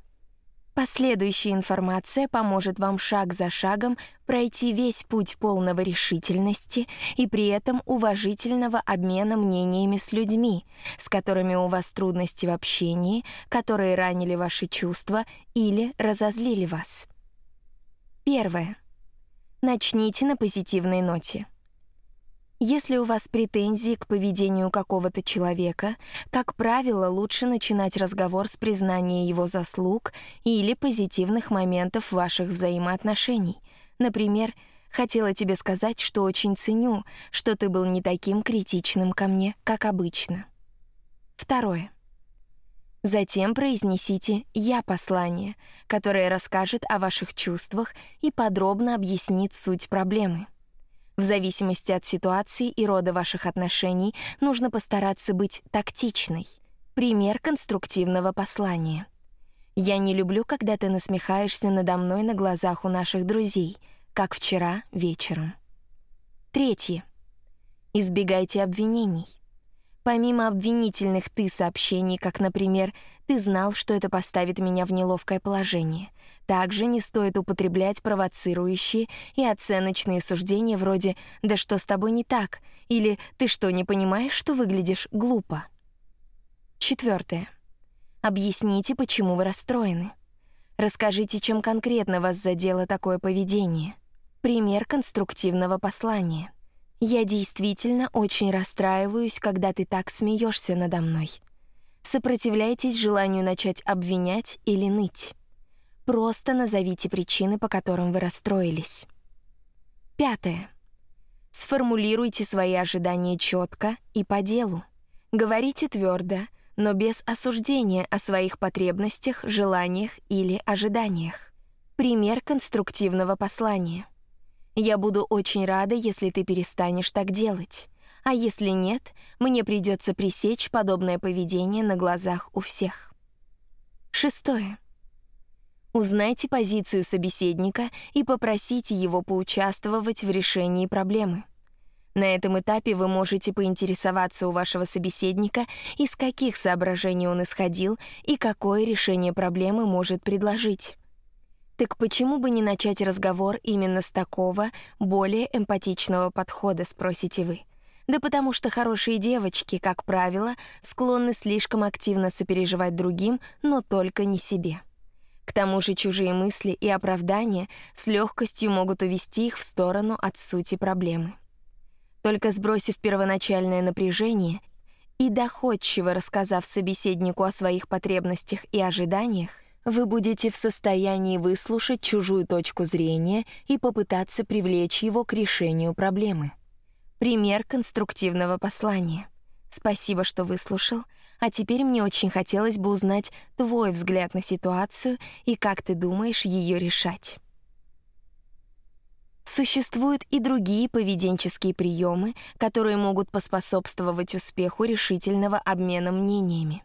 Последующая информация поможет вам шаг за шагом пройти весь путь полного решительности и при этом уважительного обмена мнениями с людьми, с которыми у вас трудности в общении, которые ранили ваши чувства или разозлили вас. Первое. Начните на позитивной ноте. Если у вас претензии к поведению какого-то человека, как правило, лучше начинать разговор с признания его заслуг или позитивных моментов ваших взаимоотношений. Например, «Хотела тебе сказать, что очень ценю, что ты был не таким критичным ко мне, как обычно». Второе. Затем произнесите «я» послание, которое расскажет о ваших чувствах и подробно объяснит суть проблемы. В зависимости от ситуации и рода ваших отношений нужно постараться быть тактичной. Пример конструктивного послания. «Я не люблю, когда ты насмехаешься надо мной на глазах у наших друзей, как вчера вечером». Третье. Избегайте обвинений. Помимо обвинительных «ты» сообщений, как, например, «ты знал, что это поставит меня в неловкое положение», также не стоит употреблять провоцирующие и оценочные суждения вроде «да что с тобой не так?» или «ты что, не понимаешь, что выглядишь глупо?» Четвертое. Объясните, почему вы расстроены. Расскажите, чем конкретно вас задело такое поведение. Пример конструктивного послания — я действительно очень расстраиваюсь, когда ты так смеешься надо мной. Сопротивляйтесь желанию начать обвинять или ныть. Просто назовите причины, по которым вы расстроились. Пятое. Сформулируйте свои ожидания четко и по делу. Говорите твердо, но без осуждения о своих потребностях, желаниях или ожиданиях. Пример конструктивного послания — я буду очень рада, если ты перестанешь так делать. А если нет, мне придется пресечь подобное поведение на глазах у всех. Шестое. Узнайте позицию собеседника и попросите его поучаствовать в решении проблемы. На этом этапе вы можете поинтересоваться у вашего собеседника, из каких соображений он исходил и какое решение проблемы может предложить. Так почему бы не начать разговор именно с такого, более эмпатичного подхода, спросите вы? Да потому что хорошие девочки, как правило, склонны слишком активно сопереживать другим, но только не себе. К тому же чужие мысли и оправдания с легкостью могут увести их в сторону от сути проблемы. Только сбросив первоначальное напряжение и доходчиво рассказав собеседнику о своих потребностях и ожиданиях, вы будете в состоянии выслушать чужую точку зрения и попытаться привлечь его к решению проблемы. Пример конструктивного послания. Спасибо, что выслушал, а теперь мне очень хотелось бы узнать твой взгляд на ситуацию и как ты думаешь ее решать. Существуют и другие поведенческие приемы, которые могут поспособствовать успеху решительного обмена мнениями.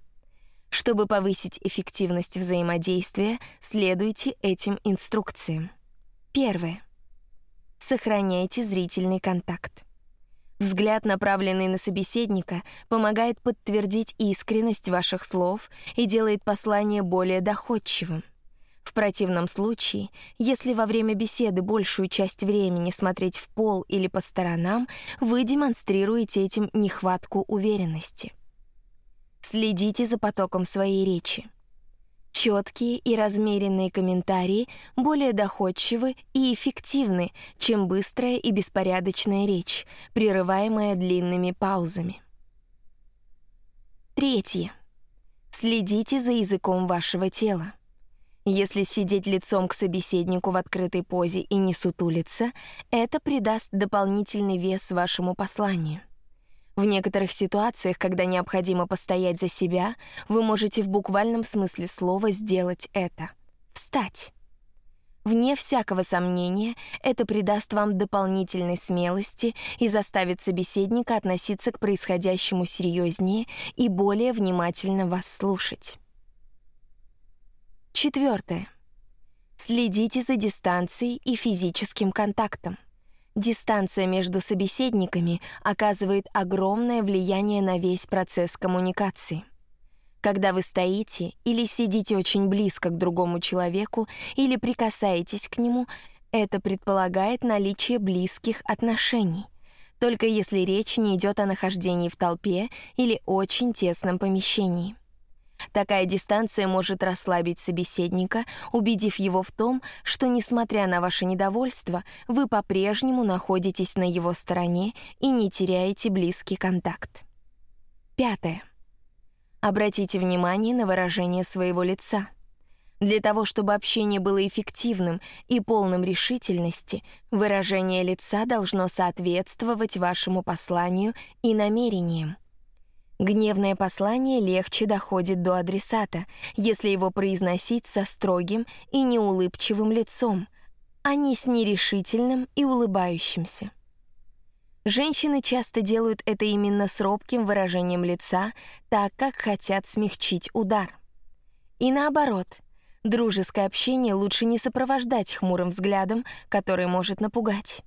Чтобы повысить эффективность взаимодействия, следуйте этим инструкциям. Первое. Сохраняйте зрительный контакт. Взгляд, направленный на собеседника, помогает подтвердить искренность ваших слов и делает послание более доходчивым. В противном случае, если во время беседы большую часть времени смотреть в пол или по сторонам, вы демонстрируете этим нехватку уверенности. Следите за потоком своей речи. Четкие и размеренные комментарии более доходчивы и эффективны, чем быстрая и беспорядочная речь, прерываемая длинными паузами. Третье. Следите за языком вашего тела. Если сидеть лицом к собеседнику в открытой позе и не сутулиться, это придаст дополнительный вес вашему посланию. В некоторых ситуациях, когда необходимо постоять за себя, вы можете в буквальном смысле слова сделать это — встать. Вне всякого сомнения, это придаст вам дополнительной смелости и заставит собеседника относиться к происходящему серьезнее и более внимательно вас слушать. Четвертое. Следите за дистанцией и физическим контактом. Дистанция между собеседниками оказывает огромное влияние на весь процесс коммуникации. Когда вы стоите или сидите очень близко к другому человеку или прикасаетесь к нему, это предполагает наличие близких отношений. Только если речь не идет о нахождении в толпе или очень тесном помещении. Такая дистанция может расслабить собеседника, убедив его в том, что, несмотря на ваше недовольство, вы по-прежнему находитесь на его стороне и не теряете близкий контакт. Пятое. Обратите внимание на выражение своего лица. Для того, чтобы общение было эффективным и полным решительности, выражение лица должно соответствовать вашему посланию и намерениям. Гневное послание легче доходит до адресата, если его произносить со строгим и неулыбчивым лицом, а не с нерешительным и улыбающимся. Женщины часто делают это именно с робким выражением лица, так как хотят смягчить удар. И наоборот, дружеское общение лучше не сопровождать хмурым взглядом, который может напугать.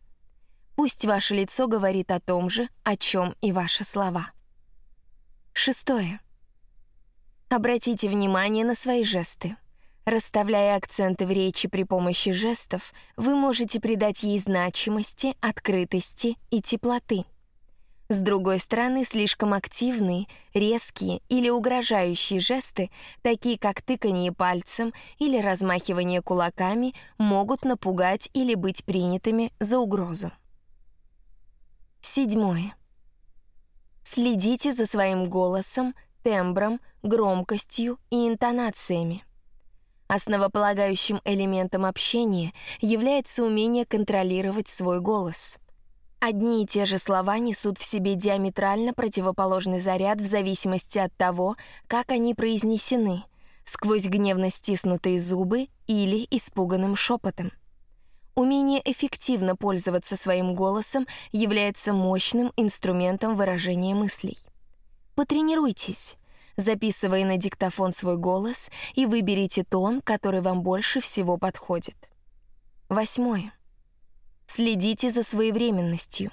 Пусть ваше лицо говорит о том же, о чем и ваши слова. Шестое. Обратите внимание на свои жесты. Расставляя акценты в речи при помощи жестов, вы можете придать ей значимости, открытости и теплоты. С другой стороны, слишком активные, резкие или угрожающие жесты, такие как тыканье пальцем или размахивание кулаками, могут напугать или быть принятыми за угрозу. Седьмое. Следите за своим голосом, тембром, громкостью и интонациями. Основополагающим элементом общения является умение контролировать свой голос. Одни и те же слова несут в себе диаметрально противоположный заряд в зависимости от того, как они произнесены, сквозь гневно стиснутые зубы или испуганным шепотом. Умение эффективно пользоваться своим голосом является мощным инструментом выражения мыслей. Потренируйтесь, записывая на диктофон свой голос и выберите тон, который вам больше всего подходит. Восьмое. Следите за своевременностью.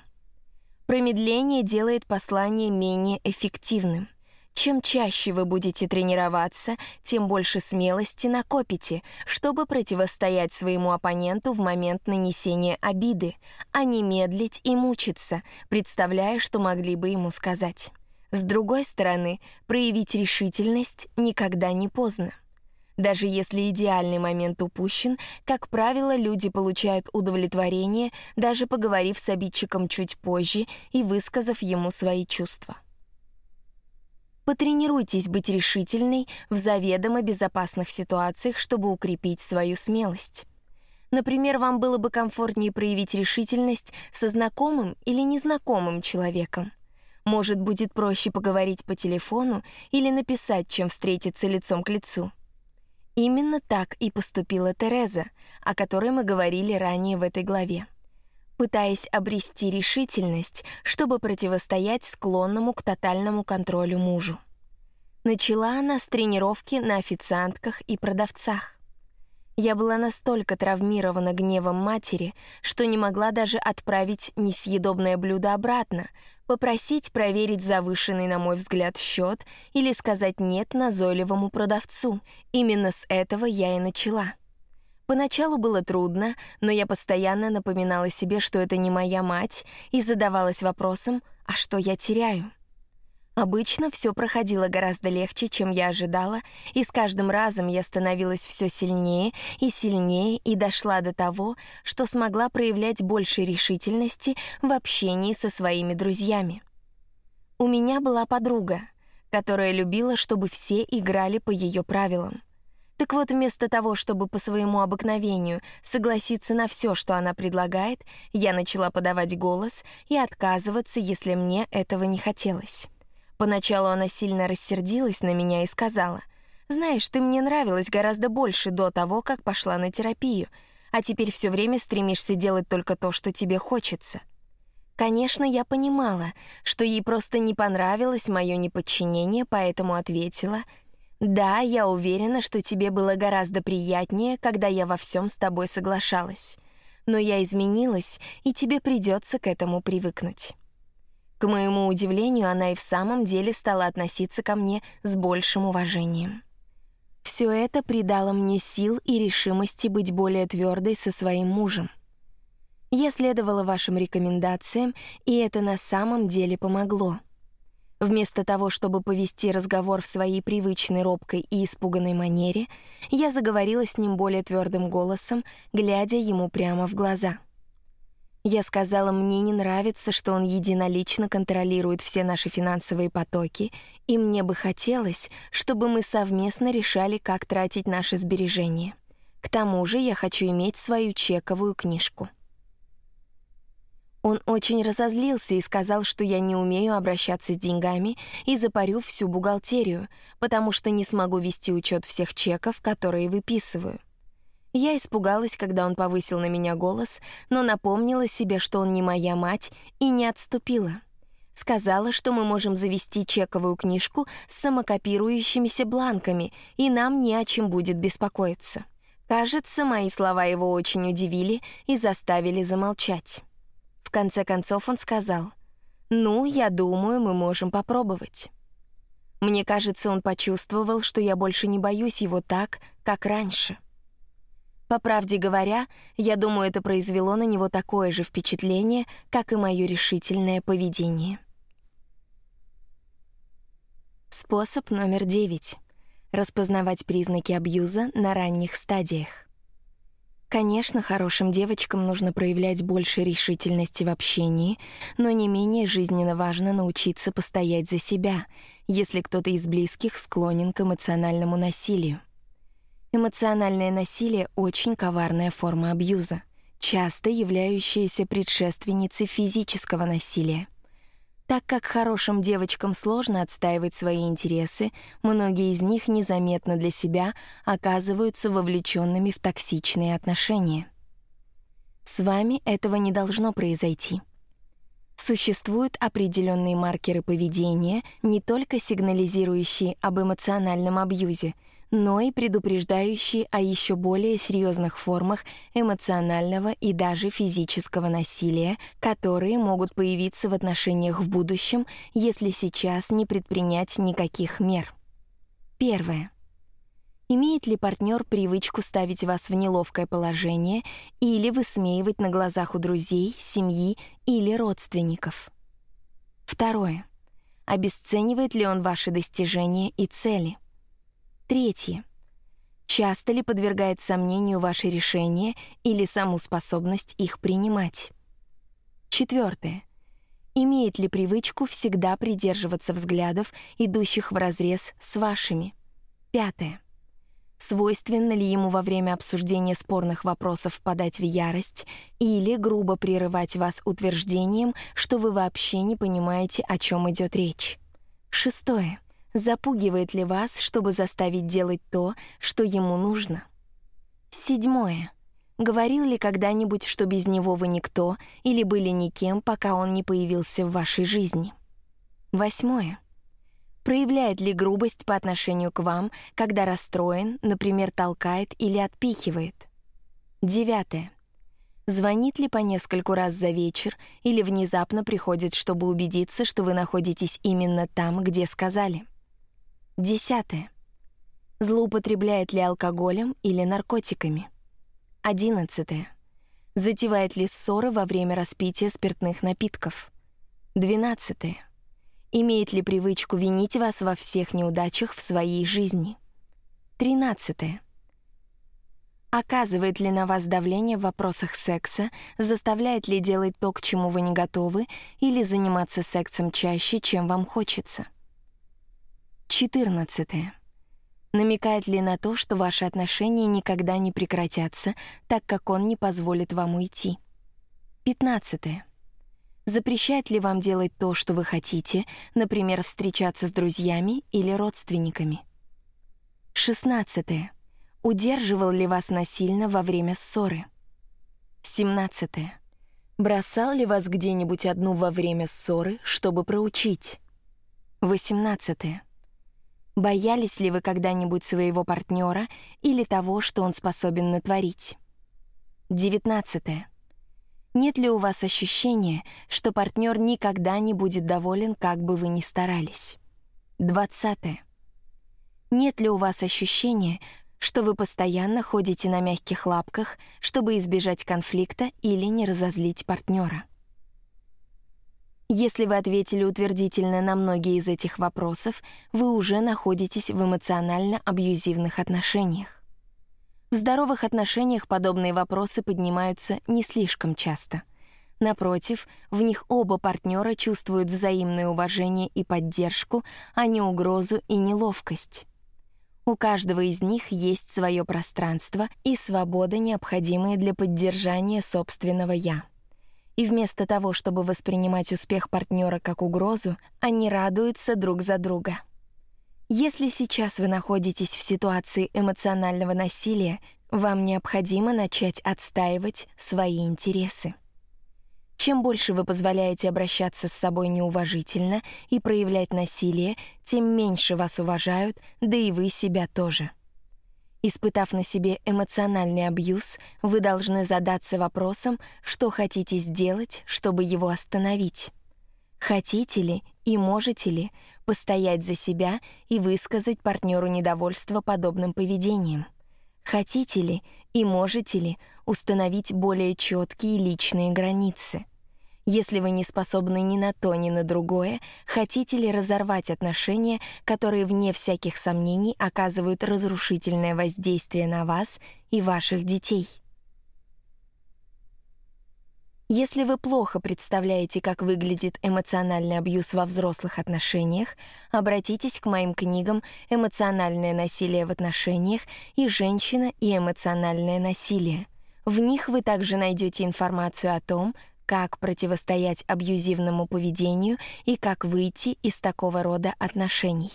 Промедление делает послание менее эффективным. Чем чаще вы будете тренироваться, тем больше смелости накопите, чтобы противостоять своему оппоненту в момент нанесения обиды, а не медлить и мучиться, представляя, что могли бы ему сказать. С другой стороны, проявить решительность никогда не поздно. Даже если идеальный момент упущен, как правило, люди получают удовлетворение, даже поговорив с обидчиком чуть позже и высказав ему свои чувства. Потренируйтесь быть решительной в заведомо безопасных ситуациях, чтобы укрепить свою смелость. Например, вам было бы комфортнее проявить решительность со знакомым или незнакомым человеком. Может, будет проще поговорить по телефону или написать, чем встретиться лицом к лицу. Именно так и поступила Тереза, о которой мы говорили ранее в этой главе пытаясь обрести решительность, чтобы противостоять склонному к тотальному контролю мужу. Начала она с тренировки на официантках и продавцах. Я была настолько травмирована гневом матери, что не могла даже отправить несъедобное блюдо обратно, попросить проверить завышенный, на мой взгляд, счет или сказать «нет» назойливому продавцу. Именно с этого я и начала. Поначалу было трудно, но я постоянно напоминала себе, что это не моя мать, и задавалась вопросом, а что я теряю? Обычно все проходило гораздо легче, чем я ожидала, и с каждым разом я становилась все сильнее и сильнее и дошла до того, что смогла проявлять больше решительности в общении со своими друзьями. У меня была подруга, которая любила, чтобы все играли по ее правилам. Так вот, вместо того, чтобы по своему обыкновению согласиться на все, что она предлагает, я начала подавать голос и отказываться, если мне этого не хотелось. Поначалу она сильно рассердилась на меня и сказала, «Знаешь, ты мне нравилась гораздо больше до того, как пошла на терапию, а теперь все время стремишься делать только то, что тебе хочется». Конечно, я понимала, что ей просто не понравилось мое неподчинение, поэтому ответила, «Да, я уверена, что тебе было гораздо приятнее, когда я во всем с тобой соглашалась. Но я изменилась, и тебе придется к этому привыкнуть». К моему удивлению, она и в самом деле стала относиться ко мне с большим уважением. Все это придало мне сил и решимости быть более твердой со своим мужем. Я следовала вашим рекомендациям, и это на самом деле помогло. Вместо того, чтобы повести разговор в своей привычной робкой и испуганной манере, я заговорила с ним более твердым голосом, глядя ему прямо в глаза — я сказала, мне не нравится, что он единолично контролирует все наши финансовые потоки, и мне бы хотелось, чтобы мы совместно решали, как тратить наши сбережения. К тому же я хочу иметь свою чековую книжку. Он очень разозлился и сказал, что я не умею обращаться с деньгами и запарю всю бухгалтерию, потому что не смогу вести учет всех чеков, которые выписываю. Я испугалась, когда он повысил на меня голос, но напомнила себе, что он не моя мать, и не отступила. Сказала, что мы можем завести чековую книжку с самокопирующимися бланками, и нам не о чем будет беспокоиться. Кажется, мои слова его очень удивили и заставили замолчать. Конце концов он сказал, «Ну, я думаю, мы можем попробовать». Мне кажется, он почувствовал, что я больше не боюсь его так, как раньше. По правде говоря, я думаю, это произвело на него такое же впечатление, как и мое решительное поведение. Способ номер девять. Распознавать признаки абьюза на ранних стадиях. Конечно, хорошим девочкам нужно проявлять больше решительности в общении, но не менее жизненно важно научиться постоять за себя, если кто-то из близких склонен к эмоциональному насилию. Эмоциональное насилие — очень коварная форма абьюза, часто являющаяся предшественницей физического насилия. Так как хорошим девочкам сложно отстаивать свои интересы, многие из них незаметно для себя оказываются вовлеченными в токсичные отношения. С вами этого не должно произойти. Существуют определенные маркеры поведения, не только сигнализирующие об эмоциональном абьюзе — но и предупреждающие о еще более серьезных формах эмоционального и даже физического насилия, которые могут появиться в отношениях в будущем, если сейчас не предпринять никаких мер. Первое. Имеет ли партнер привычку ставить вас в неловкое положение или высмеивать на глазах у друзей, семьи или родственников? Второе. Обесценивает ли он ваши достижения и цели? Третье. Часто ли подвергает сомнению ваши решения или саму способность их принимать? Четвертое. Имеет ли привычку всегда придерживаться взглядов, идущих вразрез с вашими? Пятое. Свойственно ли ему во время обсуждения спорных вопросов впадать в ярость или грубо прерывать вас утверждением, что вы вообще не понимаете, о чем идет речь? Шестое. Запугивает ли вас, чтобы заставить делать то, что ему нужно? Седьмое. Говорил ли когда-нибудь, что без него вы никто или были никем, пока он не появился в вашей жизни? Восьмое. Проявляет ли грубость по отношению к вам, когда расстроен, например, толкает или отпихивает? Девятое. Звонит ли по нескольку раз за вечер или внезапно приходит, чтобы убедиться, что вы находитесь именно там, где сказали? Десятое. Злоупотребляет ли алкоголем или наркотиками? Одиннадцатое. Затевает ли ссоры во время распития спиртных напитков? Двенадцатое. имеет ли привычку винить вас во всех неудачах в своей жизни. 13. Оказывает ли на вас давление в вопросах секса, заставляет ли делать то, к чему вы не готовы, или заниматься сексом чаще, чем вам хочется? 14. Намекает ли на то, что ваши отношения никогда не прекратятся, так как он не позволит вам уйти? 15. Запрещает ли вам делать то, что вы хотите, например, встречаться с друзьями или родственниками? 16. Удерживал ли вас насильно во время ссоры? 17. Бросал ли вас где-нибудь одну во время ссоры, чтобы проучить? 18. Боялись ли вы когда-нибудь своего партнера или того, что он способен натворить? 19. Нет ли у вас ощущения, что партнер никогда не будет доволен, как бы вы ни старались? 20. Нет ли у вас ощущения, что вы постоянно ходите на мягких лапках, чтобы избежать конфликта или не разозлить партнера. Если вы ответили утвердительно на многие из этих вопросов, вы уже находитесь в эмоционально абьюзивных отношениях. В здоровых отношениях подобные вопросы поднимаются не слишком часто. Напротив, в них оба партнера чувствуют взаимное уважение и поддержку, а не угрозу и неловкость. У каждого из них есть свое пространство и свобода, необходимые для поддержания собственного «я». И вместо того, чтобы воспринимать успех партнера как угрозу, они радуются друг за друга. Если сейчас вы находитесь в ситуации эмоционального насилия, вам необходимо начать отстаивать свои интересы. Чем больше вы позволяете обращаться с собой неуважительно и проявлять насилие, тем меньше вас уважают, да и вы себя тоже. Испытав на себе эмоциональный абьюз, вы должны задаться вопросом, что хотите сделать, чтобы его остановить. Хотите ли и можете ли постоять за себя и высказать партнеру недовольство подобным поведением? Хотите ли и можете ли установить более четкие личные границы? Если вы не способны ни на то, ни на другое, хотите ли разорвать отношения, которые, вне всяких сомнений, оказывают разрушительное воздействие на вас и ваших детей? Если вы плохо представляете, как выглядит эмоциональный абьюз во взрослых отношениях, обратитесь к моим книгам «Эмоциональное насилие в отношениях» и «Женщина и эмоциональное насилие». В них вы также найдете информацию о том, как противостоять абьюзивному поведению и как выйти из такого рода отношений.